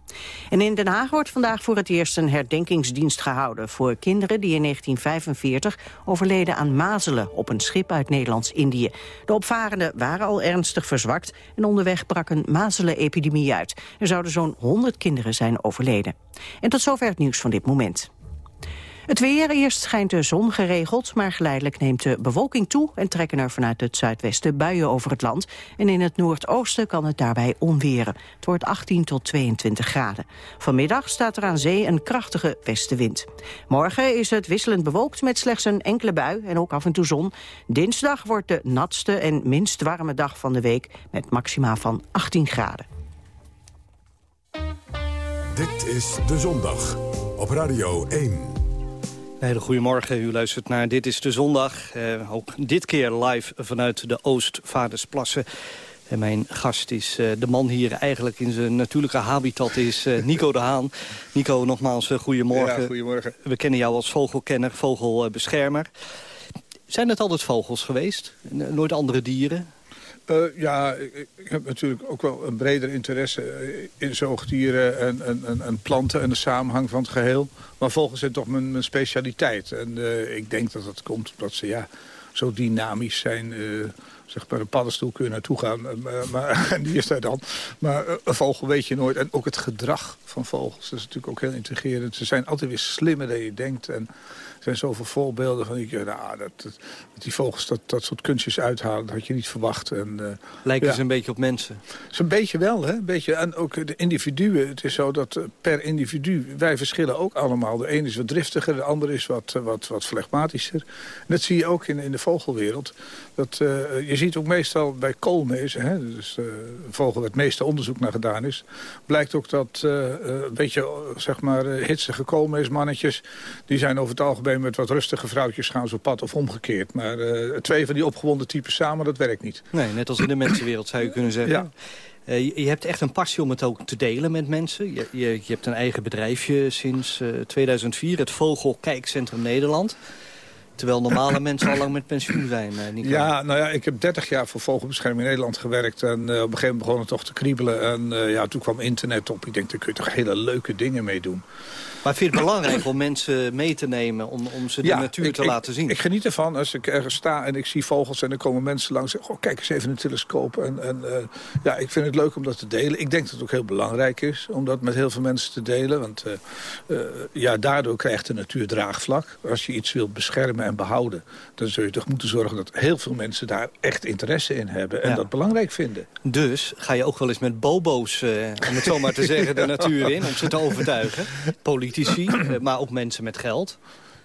En in Den Haag wordt vandaag voor het eerst een herdenkingsdienst gehouden... voor kinderen die in 1945 overleden aan mazelen op een schip uit Nederlands-Indië. De opvarenden waren al ernstig verzwakt en onderweg brak een mazelenepidemie uit. Er zouden zo'n 100 kinderen zijn overleden. En tot zover het nieuws van dit moment. Het weer, eerst schijnt de zon geregeld, maar geleidelijk neemt de bewolking toe en trekken er vanuit het zuidwesten buien over het land. En in het noordoosten kan het daarbij onweren. Het wordt 18 tot 22 graden. Vanmiddag staat er aan zee een krachtige westenwind. Morgen is het wisselend bewolkt met slechts een enkele bui en ook af en toe zon. Dinsdag wordt de natste en minst warme dag van de week met maxima van 18 graden. Dit is De Zondag op Radio 1. Hele goedemorgen. U luistert naar Dit is de Zondag. Uh, ook dit keer live vanuit de Oostvaardersplassen. En mijn gast is uh, de man hier eigenlijk in zijn natuurlijke habitat is uh, Nico de Haan. Nico, nogmaals goedemorgen. Ja, goedemorgen. We kennen jou als vogelkenner, vogelbeschermer. Zijn het altijd vogels geweest? Nooit andere dieren? Uh, ja, ik, heb natuurlijk ook wel een breder interesse in zoogdieren en, en, en, planten en de samenhang van het geheel. Maar vogels zijn toch mijn, mijn specialiteit. En uh, ik denk dat dat komt omdat ze ja, zo dynamisch zijn. Zeg maar een paddenstoel kun je naartoe gaan. Maar, [LAUGHS] en die is daar dan. Maar een vogel weet je nooit. En ook het gedrag van vogels. Is natuurlijk ook heel intrigerend. Ze zijn altijd weer slimmer dan je denkt. En zijn zoveel voorbeelden van... Ik, nou, dat, dat, die vogels dat, dat soort kunstjes uithalen, dat had je niet verwacht. En, uh, Lijken ja. ze een beetje op mensen? Zo'n beetje wel, hè? Een beetje, en ook de individuen. Het is zo dat uh, per individu, wij verschillen ook allemaal. De een is wat driftiger, de ander is wat, wat, wat flegmatischer. En dat zie je ook in, in de vogelwereld. Dat, je ziet ook meestal bij koolmezen, hè, dus een vogel waar het meeste onderzoek naar gedaan is... blijkt ook dat een beetje, zeg maar, hitsige koolmeesmannetjes... die zijn over het algemeen met wat rustige vrouwtjes gaan ze op pad of omgekeerd. Maar uh, twee van die opgewonden types samen, dat werkt niet. Nee, net als in de mensenwereld zou je kunnen zeggen. Ja. Uh, je, hebt echt een passie om het ook te delen met mensen. Je, je, je hebt een eigen bedrijfje sinds uh, 2004, het Vogelkijkcentrum Nederland. Terwijl normale [COUGHS] mensen al lang met pensioen zijn, Nico. Ja, nou ja, ik heb 30 jaar voor Vogelbescherming in Nederland gewerkt. En uh, op een gegeven moment begon het toch te kriebelen. En uh, ja, toen kwam internet op. Ik denk, daar kun je toch hele leuke dingen mee doen. Maar vind je het belangrijk om mensen mee te nemen, om, om ze de ja, natuur ik, te ik, laten zien? Ik geniet ervan als ik ergens sta en ik zie vogels en er komen mensen langs. Oh, kijk eens even een telescoop. En, en uh, ja, ik vind het leuk om dat te delen. Ik denk dat het ook heel belangrijk is om dat met heel veel mensen te delen. Want uh, uh, ja, daardoor krijgt de natuur draagvlak. Als je iets wilt beschermen en behouden, dan zul je toch moeten zorgen dat heel veel mensen daar echt interesse in hebben. En ja. dat belangrijk vinden. Dus ga je ook wel eens met bobo's, om het zo maar te zeggen, de natuur in. Om ze te overtuigen. [LAUGHS] Politici, [CLEARS THROAT] maar ook mensen met geld.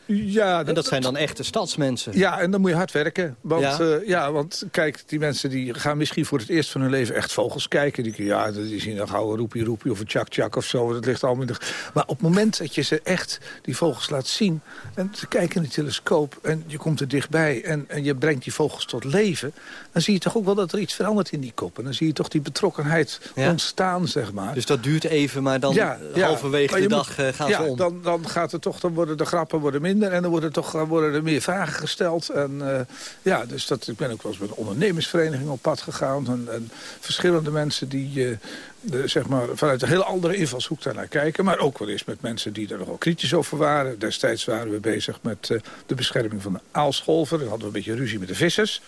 Ja, en dat zijn dan echte stadsmensen. Ja, en dan moet je hard werken. Want, Ja? ja? ja, want kijk, die mensen die gaan misschien voor het eerst van hun leven echt vogels kijken. Die, ja, die zien dan gauw een roepie roepie of een tjak tjak of zo. Dat ligt allemaal in de... Maar op het moment dat je ze echt die vogels laat zien... en ze kijken in de telescoop en je komt er dichtbij... En, en je brengt die vogels tot leven... dan zie je toch ook wel dat er iets verandert in die kop. En dan zie je toch die betrokkenheid Ja. ontstaan, zeg maar. Dus dat duurt even, maar dan halverwege Maar de dag moet- eh, gaan ja, ze om. Dan, dan gaat het toch, dan worden de grappen worden minder en dan worden, toch, dan worden er meer vragen gesteld. En, eh, ja, dus dat, ik ben ook wel eens met een ondernemersvereniging op pad gegaan. En, en verschillende mensen die eh, de, zeg maar, vanuit een heel andere invalshoek daarnaar kijken. Maar ook wel eens met mensen die er nogal kritisch over waren. Destijds waren we bezig met de bescherming van de aalscholver. Dan hadden we een beetje ruzie met de vissers.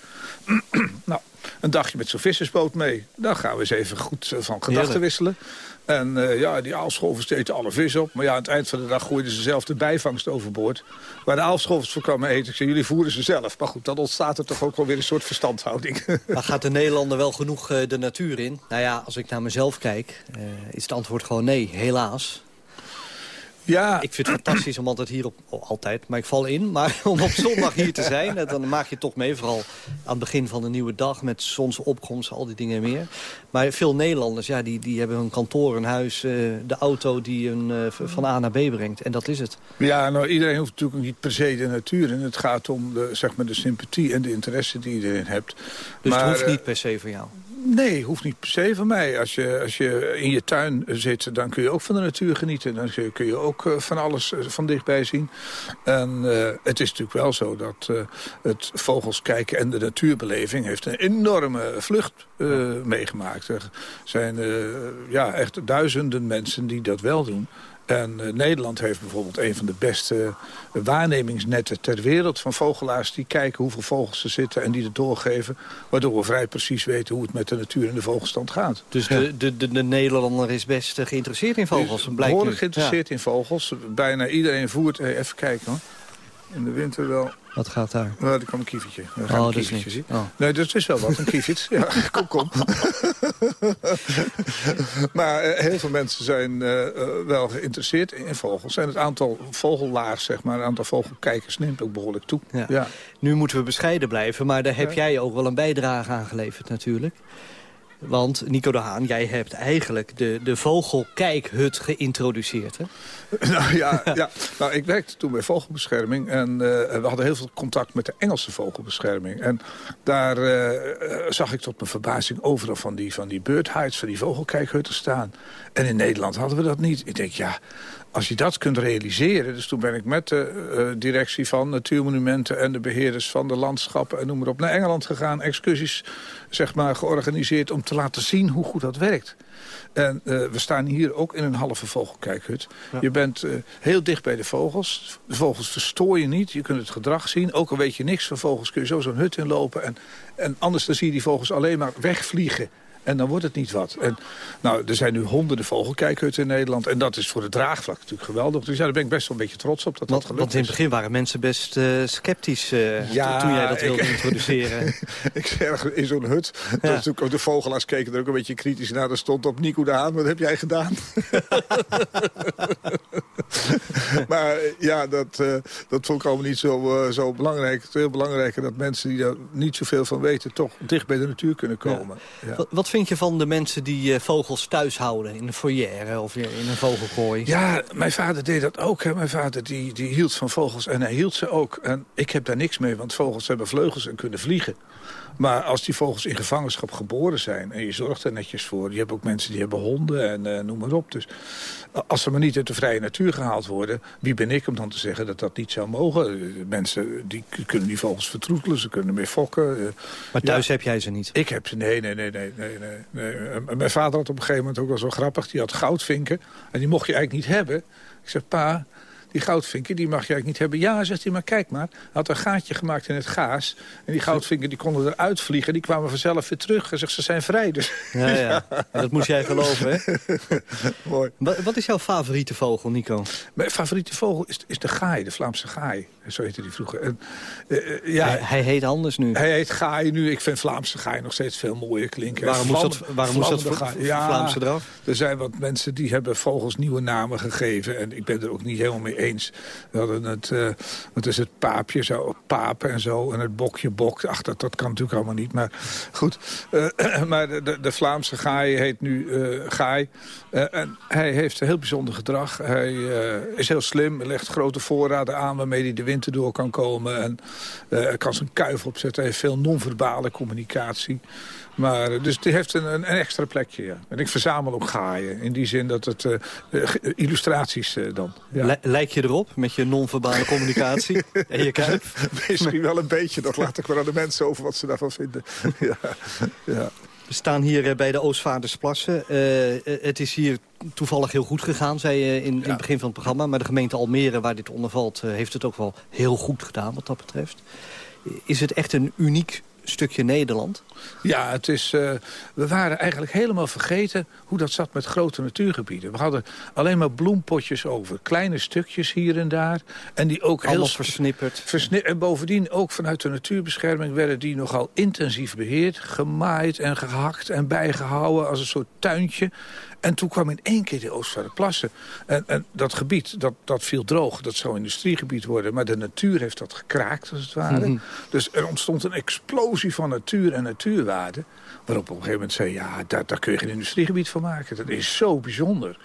[CLEARS THROAT] nou, een dagje met zo'n vissersboot mee. Dan gaan we eens even goed eh, van gedachten wisselen. En eh, ja, die aalscholvers steten alle vis op. Maar ja, aan het eind van de dag gooiden ze zelf de bijvangst overboord. Waar de aalscholvers voor kwamen eten. Ik zei, jullie voeren ze zelf. Maar goed, dan ontstaat er toch ook wel weer een soort verstandhouding. [LAUGHS] Maar gaat de Nederlander wel genoeg eh, de natuur in? Nou ja, als ik naar mezelf kijk, is het antwoord gewoon nee, helaas. Ja. Ik vind het fantastisch om altijd hier op... oh, altijd, maar ik val in. Maar [LAUGHS] om op zondag hier te zijn, eh, dan maak je toch mee. Vooral aan het begin van de nieuwe dag met zonsopkomst, al die dingen meer. Maar veel Nederlanders, ja, die, die hebben hun kantoor, een huis... eh, de auto die hun eh, van A naar B brengt. En dat is het. Ja, nou, iedereen hoeft natuurlijk niet per se de natuur in. Het gaat om de, zeg maar, de sympathie en de interesse die je erin hebt. Dus Maar, het hoeft niet per se voor jou. Nee, hoeft niet per se van mij. Als je, als je in je tuin zit, dan kun je ook van de natuur genieten. Dan kun je- ook eh, van alles eh, van dichtbij zien. En eh, het is natuurlijk wel zo dat het vogels kijken en de natuurbeleving... heeft een enorme vlucht eh, meegemaakt. Er zijn ja, echt duizenden mensen die dat wel doen. En eh, Nederland heeft bijvoorbeeld een van de beste waarnemingsnetten ter wereld... van vogelaars die kijken hoeveel vogels er zitten en die het doorgeven. Waardoor we vrij precies weten hoe het met de natuur en de vogelstand gaat. Dus Ja. de, de, de, de Nederlander is best eh, geïnteresseerd in vogels. Blijkt nu. behoorlijk geïnteresseerd in vogels. Bijna iedereen voert... eh, even kijken hoor. In de winter wel... Wat gaat daar? Nou, er kwam een kievitje. Daar Oh, een dat is kievitje, niks. zie. Oh. Nee, dat is wel wat, een kievit. [LAUGHS] ja, kom, kom. [LAUGHS] maar eh, heel veel mensen zijn eh, eh, wel geïnteresseerd in vogels. En het aantal vogellaars, zeg maar, het aantal vogelkijkers neemt ook behoorlijk toe. Ja. Ja. Nu moeten we bescheiden blijven, maar daar heb Ja. jij ook wel een bijdrage aan geleverd natuurlijk. Want Nico de Haan, jij hebt eigenlijk de, de vogelkijkhut geïntroduceerd. Hè? [LAUGHS] nou ja, ja. Nou, ik werkte toen bij vogelbescherming en eh, we hadden heel veel contact met de Engelse vogelbescherming. En daar eh, eh, zag ik tot mijn verbazing overal van die, van die van die vogelkijkhutten staan. En in Nederland hadden we dat niet. Ik denk, ja, als je dat kunt realiseren... dus toen ben ik met de eh, directie van Natuurmonumenten... en de beheerders van de landschappen en noem maar op... naar Engeland gegaan, excursies zeg maar, georganiseerd... om te laten zien hoe goed dat werkt. En eh, we staan hier ook in een halve vogelkijkhut. Je bent eh, heel dicht bij de vogels. De vogels verstoor je niet. Je kunt het gedrag zien. Ook al weet je niks van vogels kun je zo zo'n hut inlopen. En, en anders dan zie je die vogels alleen maar wegvliegen. En dan wordt het niet wat. En, nou, er zijn nu honderden vogelkijkhutten in Nederland. En dat is voor het draagvlak natuurlijk geweldig. Dus ja, daar ben ik best wel een beetje trots op dat dat Want, gelukt want in het begin waren mensen best eh, sceptisch eh, Ja, toen jij dat wilde ik- introduceren. [LAUGHS] ik zeg in zo'n hut. Dat is natuurlijk ook de vogelaars keken er ook een beetje kritisch naar. Er stond op Nico de Haan, wat heb jij gedaan? [LAUGHS] maar eh, ja, dat, dat vond ik allemaal niet zo, zo belangrijk. Het is heel belangrijker dat mensen die daar niet zoveel van weten... toch dicht bij de natuur kunnen komen. Ja. Wat, wat vind je van de mensen die eh, vogels thuis houden? In een foyer of in een vogelkooi? Ja, mijn vader deed dat ook. Hè. Mijn vader die, die hield van vogels en hij hield ze ook. En ik heb daar niks mee, want vogels hebben vleugels en kunnen vliegen. Maar als die vogels in gevangenschap geboren zijn... en je zorgt er netjes voor... je hebt ook mensen die hebben honden en eh, noem maar op. Dus als ze maar niet uit de vrije natuur gehaald worden... wie ben ik om dan te zeggen dat dat niet zou mogen? Eh, Mensen die kunnen die vogels vertroetelen, ze kunnen meer fokken. eh. Maar thuis Ja. heb jij ze niet? Ik heb ze, nee, nee, nee, nee, nee, nee. Mijn vader had op een gegeven moment ook wel zo grappig. Die had goudvinken en die mocht je eigenlijk niet hebben. Ik zeg, pa, die goudvinken, die mag je eigenlijk niet hebben. Ja, zegt hij, maar kijk maar. Hij had een gaatje gemaakt in het gaas. En die goudvinken die konden eruit vliegen. Die kwamen vanzelf weer terug. Hij zegt, ze zijn vrij. Dus. Ja, ja. [LAUGHS] Dat moest jij geloven, hè? [LAUGHS] Mooi. Wa- Wat is jouw favoriete vogel, Nico? Mijn favoriete vogel is, is de gaai, de Vlaamse gaai. Zo heette die vroeger. En, eh, eh, ja, Hij, hij heet anders nu. Hij heet gaai nu. Ik vind Vlaamse gaai nog steeds veel mooier klinken. Waarom moest dat- waarom moest dat gaai. Vlaamse eraf? Er zijn wat mensen die hebben vogels nieuwe namen gegeven. En ik ben er ook niet helemaal mee eens. We hadden het, uh, wat is het, paapje, zo, papen en zo. En het bokje bok. Ach, dat, dat kan natuurlijk allemaal niet. Maar goed, uh, [CLEARS THROAT] maar de, de, Vlaamse gaai heet nu gaai. en hij heeft een heel bijzonder gedrag. Hij is heel slim, legt grote voorraden aan waarmee hij de door kan komen. En hij kan zijn kuif opzetten. Hij heeft veel non-verbale communicatie. Maar, dus die heeft een, een, extra plekje, ja. En ik verzamel ook gaaien. In die zin dat het uh, illustraties uh, dan. Ja. Lijk je erop met je non-verbale communicatie [LAUGHS] en je kuif? Misschien wel een beetje. Dat laat ik wel aan de mensen over wat ze daarvan vinden. [LAUGHS] ja. ja. We staan hier bij de Oostvaardersplassen. Uh, het is hier toevallig heel goed gegaan, zei je in, in het begin van het programma. Maar de gemeente Almere, waar dit onder valt, heeft het ook wel heel goed gedaan wat dat betreft. Is het echt een uniek stukje Nederland? Ja, het is, uh, we waren eigenlijk helemaal vergeten hoe dat zat met grote natuurgebieden. We hadden alleen maar bloempotjes over. Kleine stukjes hier en daar. En die ook Allemaal heel versnipperd. Versni en bovendien ook vanuit de natuurbescherming werden die nogal intensief beheerd. Gemaaid en gehakt en bijgehouden als een soort tuintje. En toen kwam in één keer de Oostvaarderplassen. En, en dat gebied, dat, dat viel droog. Dat zou industriegebied worden. Maar de natuur heeft dat gekraakt, als het ware. Mhm. Dus er ontstond een explosie van natuur en natuurwaarde. Waarop op een gegeven moment zei, ja, daar, daar kun je geen industriegebied van maken. Dat is zo bijzonder.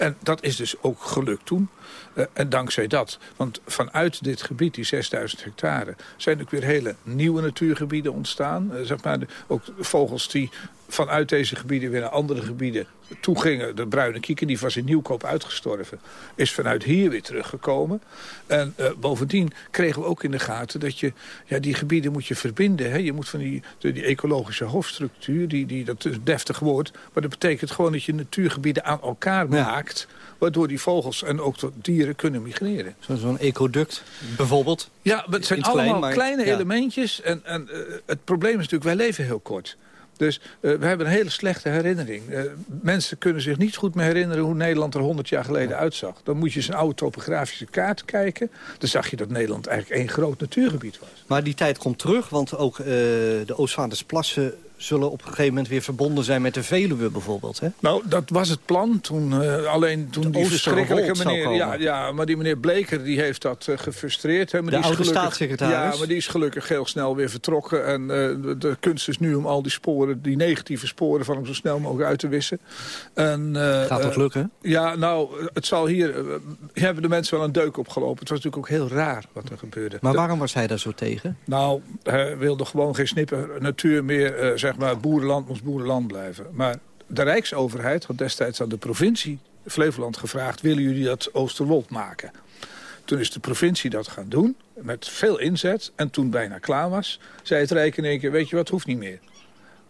En dat is dus ook gelukt toen. Uh, en dankzij dat. Want vanuit dit gebied, die 6000 hectare... zijn ook weer hele nieuwe natuurgebieden ontstaan. Uh, zeg maar, de, ook vogels die vanuit deze gebieden weer naar andere gebieden toe gingen. De bruine kieken, die was in Nieuwkoop uitgestorven, is vanuit hier weer teruggekomen. En uh, bovendien kregen we ook in de gaten dat je ja, die gebieden moet je verbinden. Hè? Je moet van die, die ecologische hoofdstructuur, die, die, dat is een deftig woord, maar dat betekent gewoon dat je natuurgebieden aan elkaar maakt waardoor die vogels en ook dieren kunnen migreren. Zo'n ecoduct bijvoorbeeld? Ja, het zijn allemaal kleine elementjes. En, en uh, het probleem is natuurlijk, wij leven heel kort. Dus uh, we hebben een hele slechte herinnering. Uh, mensen kunnen zich niet goed meer herinneren hoe Nederland er 100 jaar geleden uitzag. Dan moet je eens een oude topografische kaart kijken. Dan zag je dat Nederland eigenlijk één groot natuurgebied was. Maar die tijd komt terug, want ook uh, de Oostvaardersplassen zullen op een gegeven moment weer verbonden zijn met de Veluwe bijvoorbeeld. Hè? Nou, dat was het plan. Toen, uh, alleen toen die verschrikkelijke meneer... Ja, ja, maar die meneer Bleker die heeft dat uh, gefrustreerd. Hè, maar de die oude staatssecretaris? Ja, maar die is gelukkig heel snel weer vertrokken. En uh, de, de, kunst is nu om al die sporen, die negatieve sporen van hem zo snel mogelijk uit te wissen. En, Gaat dat lukken? ja, nou, het zal hier... hebben de mensen wel een deuk opgelopen. Het was natuurlijk ook heel raar wat er gebeurde. Maar waarom was hij daar zo tegen? Nou, hij wilde gewoon geen snippen natuur meer maar, boerenland moest boerenland blijven. Maar de Rijksoverheid had destijds aan de provincie Flevoland gevraagd... willen jullie dat Oosterwold maken? Toen is de provincie dat gaan doen, met veel inzet. En toen bijna klaar was, zei het Rijk in één keer... weet je wat, hoeft niet meer.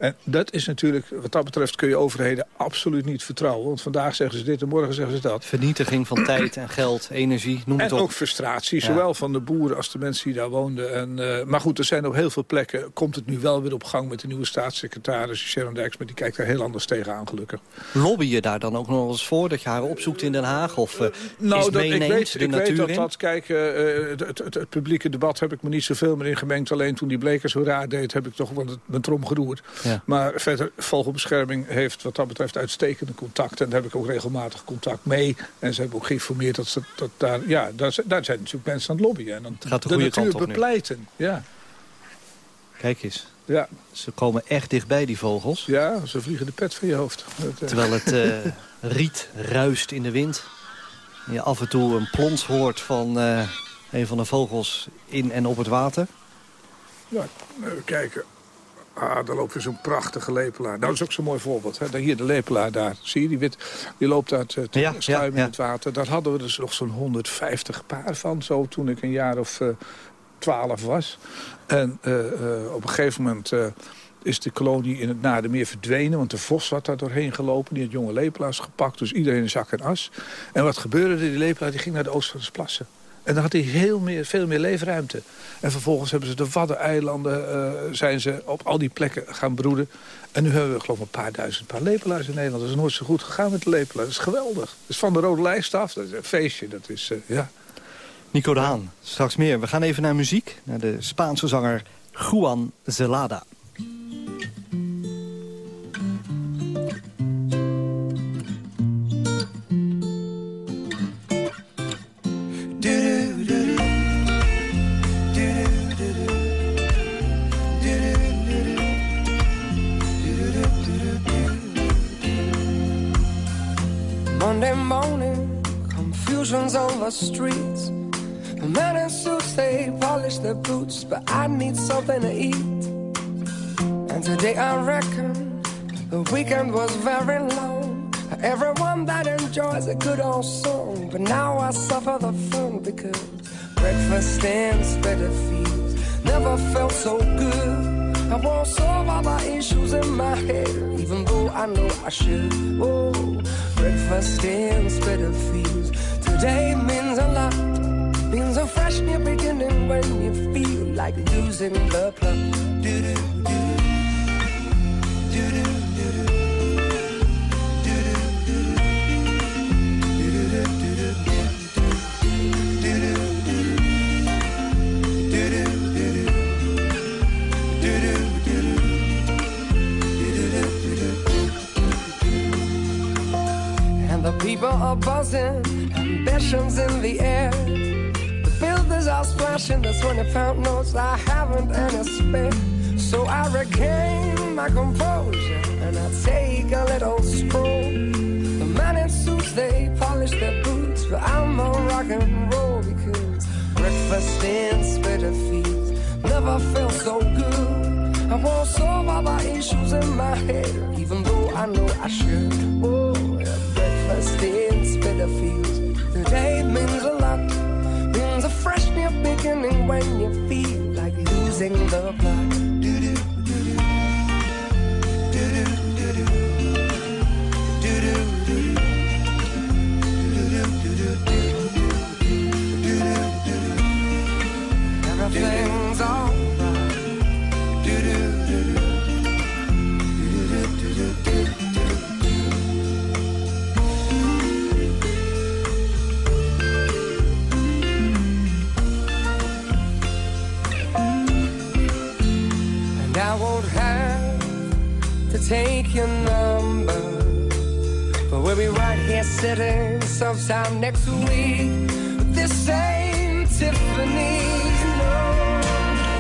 En dat is natuurlijk, wat dat betreft kun je overheden absoluut niet vertrouwen. Want vandaag zeggen ze dit en morgen zeggen ze dat. Vernietiging van tijd en geld, energie, noem het en op. En ook frustratie, zowel van de boeren als de mensen die daar woonden. En, uh, maar goed, er zijn op heel veel plekken, komt het nu wel weer op gang met de nieuwe staatssecretaris Sharon Dijksma. Die kijkt daar heel anders tegenaan, gelukkig. Lobby je daar dan ook nog eens voor, dat je haar opzoekt in Den Haag? Of uh, nou, dat, ik weet, ik weet dat dat, kijk, uh, het, het, het, het, publieke debat heb ik me niet zoveel meer in gemengd. Alleen toen die Bleker zo raar deed, heb ik toch wel mijn trom geroerd. Maar verder, Vogelbescherming heeft wat dat betreft uitstekende contacten. En daar heb ik ook regelmatig contact mee. En ze hebben ook geïnformeerd dat, ze, dat daar, ja, daar, daar zijn natuurlijk mensen aan het lobbyen. En dan Gaat de, de natuur bepleiten. Ja. Kijk eens. Ja. Ze komen echt dichtbij, die vogels. Ja, ze vliegen de pet van je hoofd. Eh, Terwijl het uh, [LAUGHS] riet ruist in de wind. En je af en toe een plons hoort van uh, een van de vogels in en op het water. Ja, even kijken. Ah, daar loopt weer zo'n prachtige lepelaar. Nou, dat is ook zo'n mooi voorbeeld. Hè? Hier, de lepelaar daar. Zie je, die, wit, die loopt uit het ja, schuim in het water. Daar hadden we dus nog zo'n 150 paar van, zo toen ik een jaar of uh, 12 was. En uh, uh, op een gegeven moment is de kolonie in het Nadermeer verdwenen. Want de vos had daar doorheen gelopen. Die had jonge lepelaars gepakt. Dus iedereen in zak en as. En wat gebeurde? Die lepelaar die ging naar de Oostvaardersplassen. En dan had hij heel meer, veel meer leefruimte. En vervolgens hebben ze de Waddeneilanden... Uh, zijn ze op al die plekken gaan broeden. En nu hebben we geloof ik een paar duizend paar lepelaars in Nederland. Dat is nooit zo goed gegaan met de lepelaars. Dat is geweldig. Dat is van de rode lijst af. Dat is een feestje. Dat is, uh, ja. Nico de Haan, straks meer. We gaan even naar muziek. Naar de Spaanse zanger Juan Zelada. Explosions on the streets. Men in suits, they polish their boots, but I need something to eat. And today I reckon the weekend was very long. Everyone that enjoys a good old song, but now I suffer the fun because breakfast in Spitalfields never felt so good. I won't solve all my issues in my head, even though I know I should. Oh, breakfast in Spitalfields today means a lot. Means a fresh new beginning when you feel like losing the plot. Do do do. In the air. The builders are splashing the 20 pound notes. I haven't any spare. So I regain my composure and I take a little stroll. The men in suits, they polish their boots, but I'm on rock and roll because breakfast in Spitalfields never felt so good. I won't solve all my issues in my head, even though I know I should. Oh, breakfast in Spitalfields. Today means a lot, means a fresh new beginning when you feel like losing the your number. But we'll be right here sitting sometime next week. But this ain't Tiffany's, no.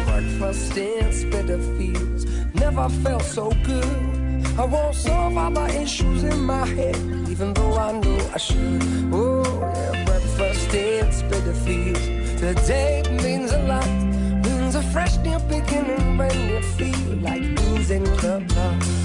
Breakfast in Spitalfields never felt so good. I won't solve all my issues in my head, even though I know I should. Oh, yeah, breakfast in Spitalfields. Today means a lot, means a fresh new beginning when you feel like losing the plot.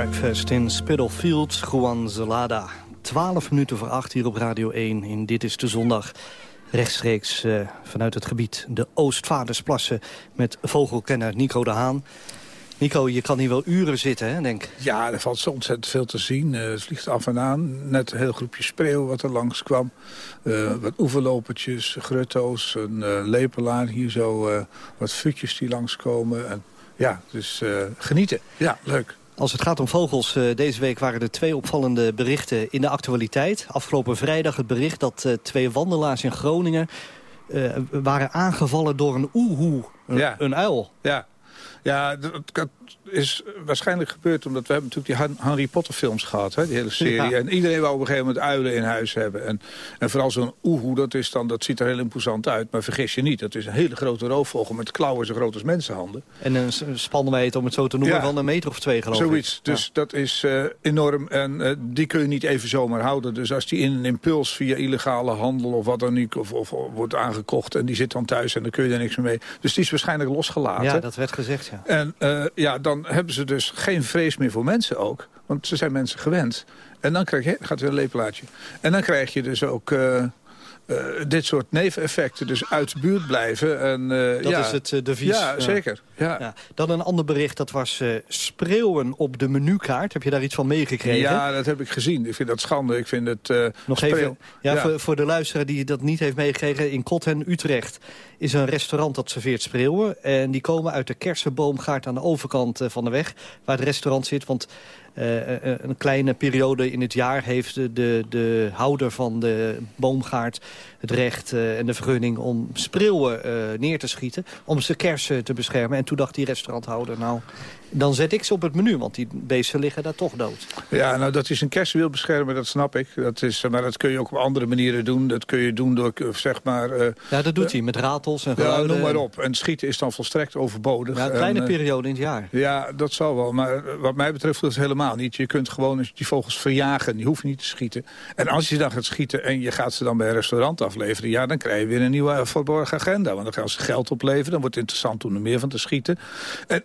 Breakfast in Spitalfields, Juan Zelada. 12 minuten voor 8 hier op Radio 1 in Dit is de Zondag. Rechtstreeks eh, vanuit het gebied de Oostvaardersplassen met vogelkenner Nico de Haan. Nico, je kan hier wel uren zitten, hè, denk. Ja, er valt zo ontzettend veel te zien. Eh, het vliegt af en aan. Net een heel groepje spreeuw wat er langs kwam. Eh, wat oeverlopertjes, grutto's, een eh, lepelaar. Hier zo wat futjes die langskomen. En, ja, dus genieten. Ja, leuk. Als het gaat om vogels, eh, deze week waren er twee opvallende berichten in de actualiteit. Afgelopen vrijdag het bericht dat eh, twee wandelaars in Groningen... eh, waren aangevallen door een oehoe, een, Ja. een uil. Ja, ja is waarschijnlijk gebeurd omdat we hebben natuurlijk die Harry Potter films gehad, hè, die hele serie. Ja. En iedereen wou op een gegeven moment uilen in huis hebben. En, en vooral zo'n oehoe, dat, is dan, dat ziet er heel imposant uit. Maar vergis je niet, dat is een hele grote roofvogel met klauwen zo groot als mensenhanden. En een spanwijdte, om het zo te noemen, Ja. van een meter of twee, geloof ik. Zoiets. Dus dat is eh, enorm. En eh, die kun je niet even zomaar houden. Dus als die in een impuls via illegale handel of wat dan ook... Of, of, wordt aangekocht en die zit dan thuis en dan kun je er niks meer mee. Dus die is waarschijnlijk losgelaten. Ja, dat werd gezegd, ja. En eh, ja, dan hebben ze dus geen vrees meer voor mensen ook. Want ze zijn mensen gewend. En dan krijg je, gaat weer een lepelaartje. En dan krijg je dus ook... eh, dit soort neveneffecten dus uit de buurt blijven. En, dat ja, is het uh, devies. Ja, zeker. Ja. ja. Dan een ander bericht, dat was spreeuwen op de menukaart. Heb je daar iets van meegekregen? Ja, dat heb ik gezien. Ik vind dat schande. Ik vind het... Nog even, ja, Voor, voor, de luisteraar die dat niet heeft meegekregen. In Kotten, Utrecht, is een restaurant dat serveert spreeuwen. En die komen uit de kersenboomgaard aan de overkant van de weg. Waar het restaurant zit. Want uh, een kleine periode in het jaar heeft de, de houder van de boomgaard het recht en de vergunning om spreeuwen neer te schieten. Om ze kersen te beschermen. En toen dacht die restauranthouder, nou, dan zet ik ze op het menu, want die beesten liggen daar toch dood. Ja, nou dat is een kersen wil beschermen, dat snap ik. Dat is, maar dat kun je ook op andere manieren doen. Dat kun je doen door, zeg maar... ja, dat doet hij, met ratels en geluiden. Ja, noem maar op. En schieten is dan volstrekt overbodig. Ja, een kleine periode in het jaar. Ja, dat zal wel. Maar wat mij betreft is het helemaal niet. Je kunt gewoon die vogels verjagen. Die hoef je niet te schieten. En als je dan gaat schieten en je gaat ze dan bij een restaurant afleveren... ja, dan krijg je weer een nieuwe verborgen agenda. Want dan gaan ze geld opleveren. Dan wordt het interessant om er meer van te schieten. En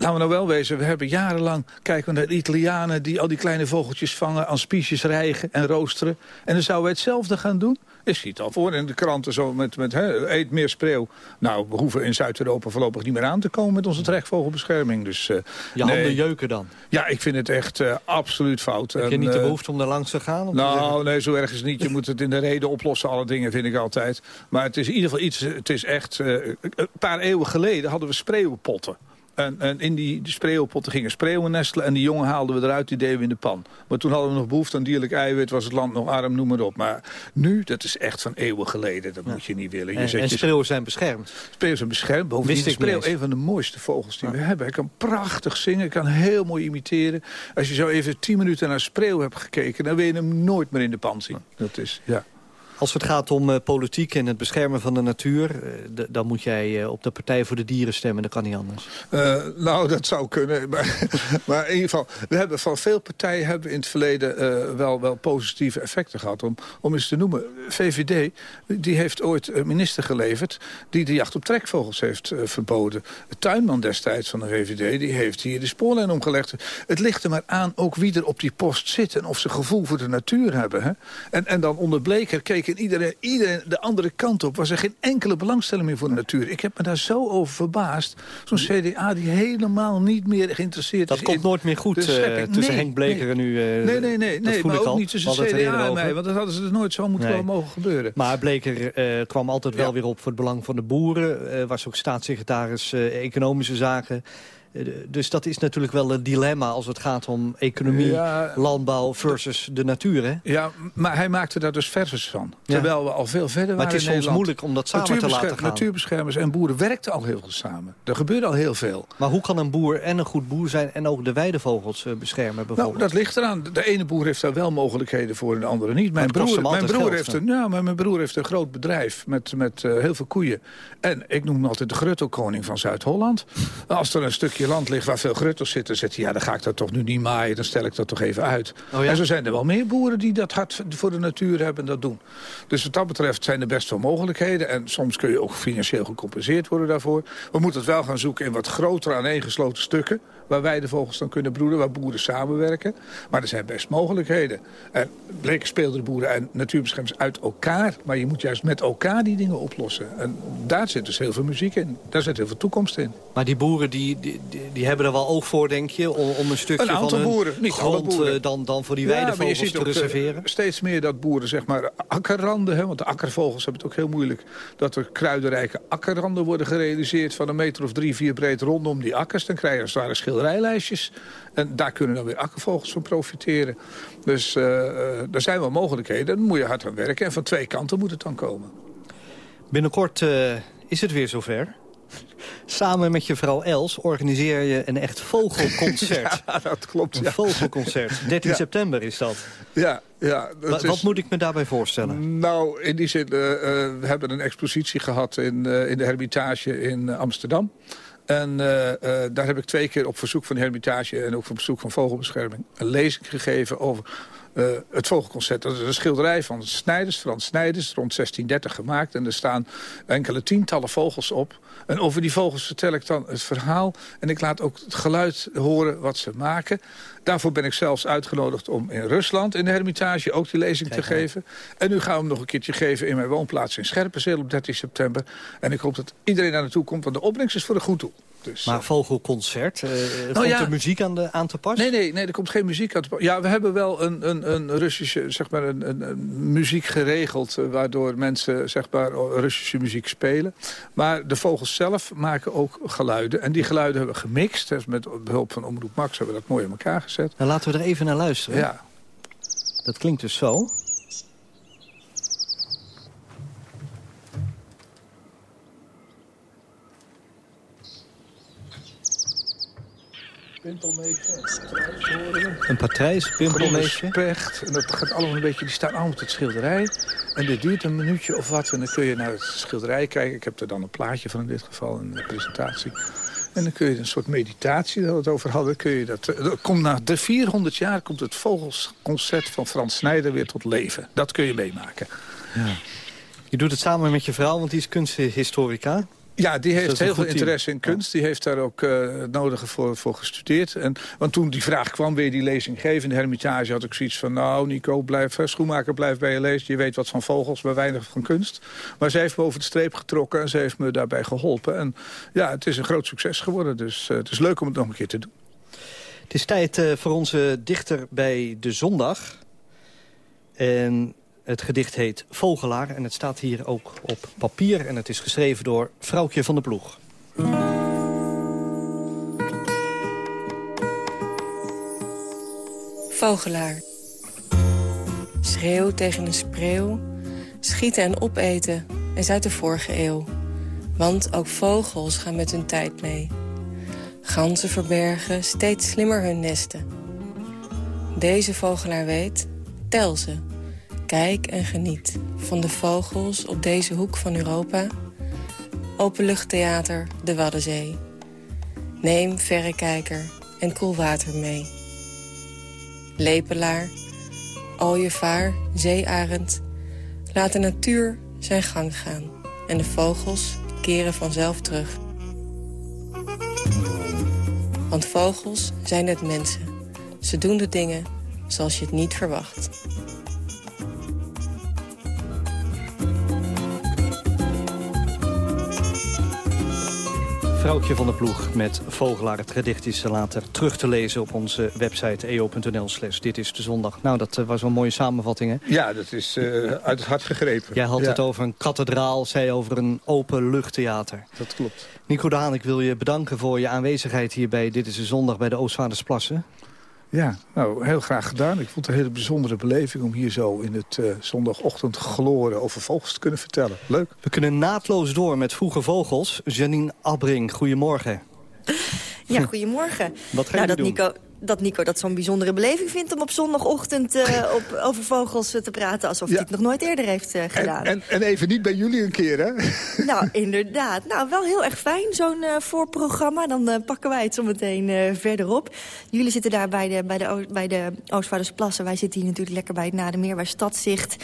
Laten we nou wel wezen, we hebben jarenlang... kijken we naar de Italianen die al die kleine vogeltjes vangen... aan spiesjes rijgen en roosteren. En dan zouden wij hetzelfde gaan doen? Je ziet al voor in de kranten zo met, met eet meer spreeuw. Nou, we hoeven in Zuid-Europa voorlopig niet meer aan te komen met onze trekvogelbescherming. Dus, uh, je handen jeuken dan? Ja, ik vind het echt uh, absoluut fout. Heb je niet de eh, behoefte om daar langs te gaan? Nou, nee, zo erg is het niet. Je moet het in de reden oplossen, alle dingen vind ik altijd. Maar het is in ieder geval iets, het is echt... een paar eeuwen geleden hadden we spreeuwpotten. En, en in die, spreeuwpotten gingen spreeuwen nestelen. En die jongen haalden we eruit, die deden we in de pan. Maar toen hadden we nog behoefte aan dierlijk eiwit. Was het land nog arm, noem maar op. Maar nu, dat is echt van eeuwen geleden. Dat moet je niet willen. Je en, zet en spreeuwen zijn beschermd? Spreeuwen zijn beschermd. Bovendien is spreeuw een van de mooiste vogels die we hebben. Hij kan prachtig zingen, kan heel mooi imiteren. Als je zo even tien minuten naar spreeuw hebt gekeken... dan wil je hem nooit meer in de pan zien. Dat is, ja. Als het gaat om uh, politiek en het beschermen van de natuur... Uh, dan moet jij uh, op de Partij voor de Dieren stemmen. Dat kan niet anders. nou, dat zou kunnen. [LAUGHS] Maar, maar, in ieder geval, we hebben van veel partijen hebben in het verleden wel, wel positieve effecten gehad. Om, om eens te noemen, VVD die heeft ooit een minister geleverd... die de jacht op trekvogels heeft verboden. De tuinman destijds van de VVD die heeft hier de spoorlijn omgelegd. Het ligt er maar aan ook wie er op die post zit... en of ze gevoel voor de natuur hebben. Hè? En, en dan onder Bleker keek iedereen, iedereen de andere kant op. Was er geen enkele belangstelling meer voor de natuur. Ik heb me daar zo over verbaasd. Zo'n CDA die helemaal niet meer geïnteresseerd dat is. Dat komt nooit meer goed uh, tussen nee, Henk Bleker nee. en u. Uh, nee, nee, nee. nee maar ook al. niet tussen CDA en mij. Want dat hadden ze dus nooit zo moeten mogen gebeuren. Maar Bleker uh, kwam altijd wel ja. weer op voor het belang van de boeren. was ook staatssecretaris Economische Zaken. Eh, dus dat is natuurlijk wel een dilemma als het gaat om economie, landbouw versus de natuur. Hè? Ja, maar hij maakte daar dus versus van. Terwijl we al veel verder maar waren het is soms moeilijk om dat samen te laten gaan. Natuurbeschermers en boeren werkten al heel veel samen. Er gebeurde al heel veel. Maar hoe kan een boer en een goed boer zijn en ook de weidevogels uh, beschermen nou, bijvoorbeeld? Nou, dat ligt eraan. De ene boer heeft daar wel mogelijkheden voor en de andere niet. Mijn broer, mijn broer, heeft een, ja, maar mijn broer heeft een groot bedrijf met, met uh, heel veel koeien. En ik noem hem altijd de gruttelkoning van Zuid-Holland. Als er een stukje land ligt waar veel gruttels zitten... zegt hij, ja, dan ga ik dat toch nu niet maaien. Dan stel ik dat toch even uit. Oh, ja? En zo zijn er wel meer boeren die dat hart voor de natuur hebben en dat doen. Dus wat dat betreft zijn er best wel mogelijkheden. En soms kun je ook financieel gecompenseerd worden daarvoor. We moeten het wel gaan zoeken in wat grotere aaneengesloten stukken... waar wij de vogels dan kunnen broeden, waar boeren samenwerken. Maar er zijn best mogelijkheden. En bleken speelden de boeren en natuurbeschermers uit elkaar... maar je moet juist met elkaar die dingen oplossen. En daar zit dus heel veel muziek in. Daar zit heel veel toekomst in. Maar die boeren die, die, die hebben er wel oog voor, denk je? Om, om een stukje een aantal van boeren, niet grond boeren. Uh, dan, dan voor die weidevogels ja, te ook, reserveren? steeds meer dat boeren zeg maar akkerranden... Hè, want de akkervogels hebben het ook heel moeilijk... dat er kruidenrijke akkerranden worden gerealiseerd... van een meter of drie, vier breed rondom die akkers. Dan krijg je als het ware schilderijlijstjes. En daar kunnen dan weer akkervogels van profiteren. Dus uh, er zijn wel mogelijkheden. Dan moet je hard aan werken. En van twee kanten moet het dan komen. Binnenkort uh, is het weer zover. Samen met je vrouw Els organiseer je een echt vogelconcert. [LAUGHS] ja, dat klopt. Een vogelconcert. 13 ja. september is dat. Ja, ja. Dat wat, is... wat moet ik me daarbij voorstellen? Nou, in die zin, uh, we hebben een expositie gehad in, in de Hermitage in Amsterdam. En daar heb ik twee keer op verzoek van Hermitage... en ook op verzoek van Vogelbescherming... een lezing gegeven over Uh, het vogelconcert, dat is een schilderij van Snijders, Frans Snijders, rond 1630 gemaakt. En er staan enkele tientallen vogels op. En over die vogels vertel ik dan het verhaal. En ik laat ook het geluid horen wat ze maken. Daarvoor ben ik zelfs uitgenodigd om in Rusland in de Hermitage ook die lezing te geven. En nu gaan we hem nog een keertje geven in mijn woonplaats in Scherpenzeel op 13 september. En ik hoop dat iedereen daar naartoe komt, want de opbrengst is voor een goed doel. Dus, maar vogelconcert, uh, komt ja. er muziek aan, de, aan te pas? Nee, nee, nee, er komt geen muziek aan te pas. Ja, we hebben wel een, een, een Russische, zeg maar, een, een, een muziek geregeld... Uh, waardoor mensen, zeg maar, Russische muziek spelen. Maar de vogels zelf maken ook geluiden. En die geluiden hebben we gemixt. Dus met behulp van Omroep Max hebben we dat mooi in elkaar gezet. Dan laten we er even naar luisteren. Ja. Dat klinkt dus zo. Een patrijs, pimpelmeesje. specht. En dat gaat allemaal een beetje, die staan allemaal op het schilderij. En dit duurt een minuutje of wat. En dan kun je naar het schilderij kijken. Ik heb er dan een plaatje van in dit geval, een presentatie. En dan kun je een soort meditatie, dat we het over hadden. Kun je dat, eh, komt na de 400 jaar komt het vogelsconcert van Frans Snijder weer tot leven. Dat kun je meemaken. Ja. Je doet het samen met je vrouw, want die is kunsthistorica. Ja, die heeft heel veel interesse in kunst. Die heeft daar ook uh, het nodige voor, voor gestudeerd. En, want toen die vraag kwam, weer die lezing geven in de Hermitage... had ik zoiets van, nou Nico, blijf, schoenmaker, blijf bij je lezen. Je weet wat van vogels, maar weinig van kunst. Maar ze heeft me over de streep getrokken en ze heeft me daarbij geholpen. En ja, het is een groot succes geworden. Dus uh, het is leuk om het nog een keer te doen. Het is tijd uh, voor onze dichter bij de zondag. En het gedicht heet Vogelaar en het staat hier ook op papier... en het is geschreven door Vrouwtje van de Ploeg. Vogelaar. Schreeuw tegen een spreeuw. Schieten en opeten is uit de vorige eeuw. Want ook vogels gaan met hun tijd mee. Ganzen verbergen steeds slimmer hun nesten. Deze vogelaar weet, tel ze Kijk en geniet van de vogels op deze hoek van Europa. Openluchttheater de Waddenzee. Neem verrekijker en koelwater mee. Lepelaar, ooievaar, zeearend. Laat de natuur zijn gang gaan. En de vogels keren vanzelf terug. Want vogels zijn het mensen. Ze doen de dingen zoals je het niet verwacht. Vrouwtje van de Ploeg met Vogelaar. Het gedicht is later terug te lezen op onze website eo.nl slash dit is de zondag. Nou, dat eh, was een mooie samenvatting, hè? Ja, dat is uh, uit het hart gegrepen. Jij had het over een kathedraal, zij over een open luchttheater. Dat klopt. Nico Daan, ik wil je bedanken voor je aanwezigheid hier bij Dit is de Zondag bij de Oostvaardersplassen. Ja, nou, heel graag gedaan. Ik vond het een hele bijzondere beleving om hier zo in het uh, zondagochtend gloren over vogels te kunnen vertellen. Leuk. We kunnen naadloos door met vroege vogels. Janine Abring, goedemorgen. Ja, goedemorgen. Wat ga je nou, doen? Nico, dat Nico dat zo'n bijzondere beleving vindt... om op zondagochtend uh, [LAUGHS] op, over vogels uh, te praten... alsof hij het nog nooit eerder heeft uh, gedaan. En, en, en, even niet bij jullie een keer, hè? [LAUGHS] Nou, inderdaad. Nou, wel heel erg fijn, zo'n voorprogramma. Dan pakken wij het zo meteen verderop. Jullie zitten daar bij de, bij de, bij de Oostvaardersplassen. Wij zitten hier natuurlijk lekker bij het Nademeer, bij Stadzicht.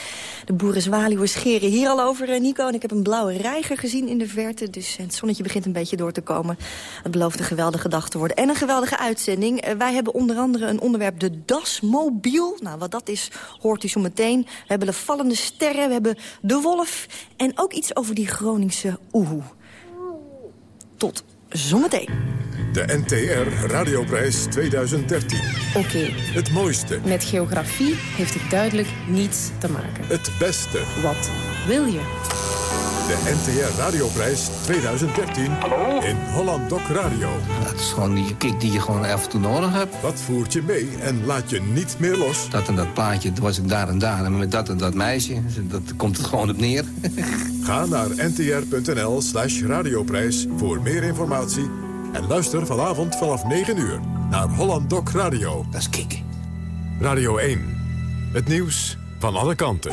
De boerenzwaluwen scheren hier al over, Nico. En ik heb een blauwe reiger gezien in de verte. Dus het zonnetje begint een beetje door te komen. Het belooft een geweldige dag te worden. En een geweldige uitzending. wij hebben onder andere een onderwerp, de Dasmobiel. Nou, wat dat is, hoort u zo meteen. We hebben de vallende sterren, we hebben de wolf... en ook iets over die Groningse oehoe. Tot zometeen. De NTR Radioprijs 2013. Oké. Het mooiste. Met geografie heeft het duidelijk niets te maken. Het beste. Wat wil je? De NTR Radioprijs 2013 Hallo? in Holland Doc Radio. Dat is gewoon die kick die je gewoon af en toe nodig hebt. Wat voert je mee en laat je niet meer los? Dat en dat plaatje, toen was ik daar en daar. En met dat en dat meisje, dat komt het gewoon op neer. Ga naar ntr.nl slash radioprijs voor meer informatie. En luister vanavond vanaf 9 uur naar Holland Doc Radio. Dat is kick. Radio 1. Het nieuws van alle kanten.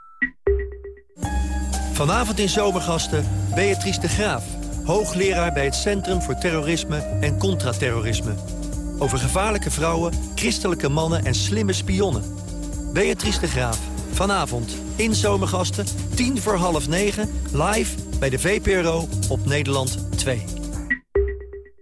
Vanavond in Zomergasten Beatrice de Graaf. Hoogleraar bij het Centrum voor Terrorisme en Contraterrorisme. Over gevaarlijke vrouwen, christelijke mannen en slimme spionnen. Beatrice de Graaf. Vanavond in Zomergasten, tien voor half negen, live bij de VPRO op Nederland 2.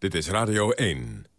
Dit is Radio 1.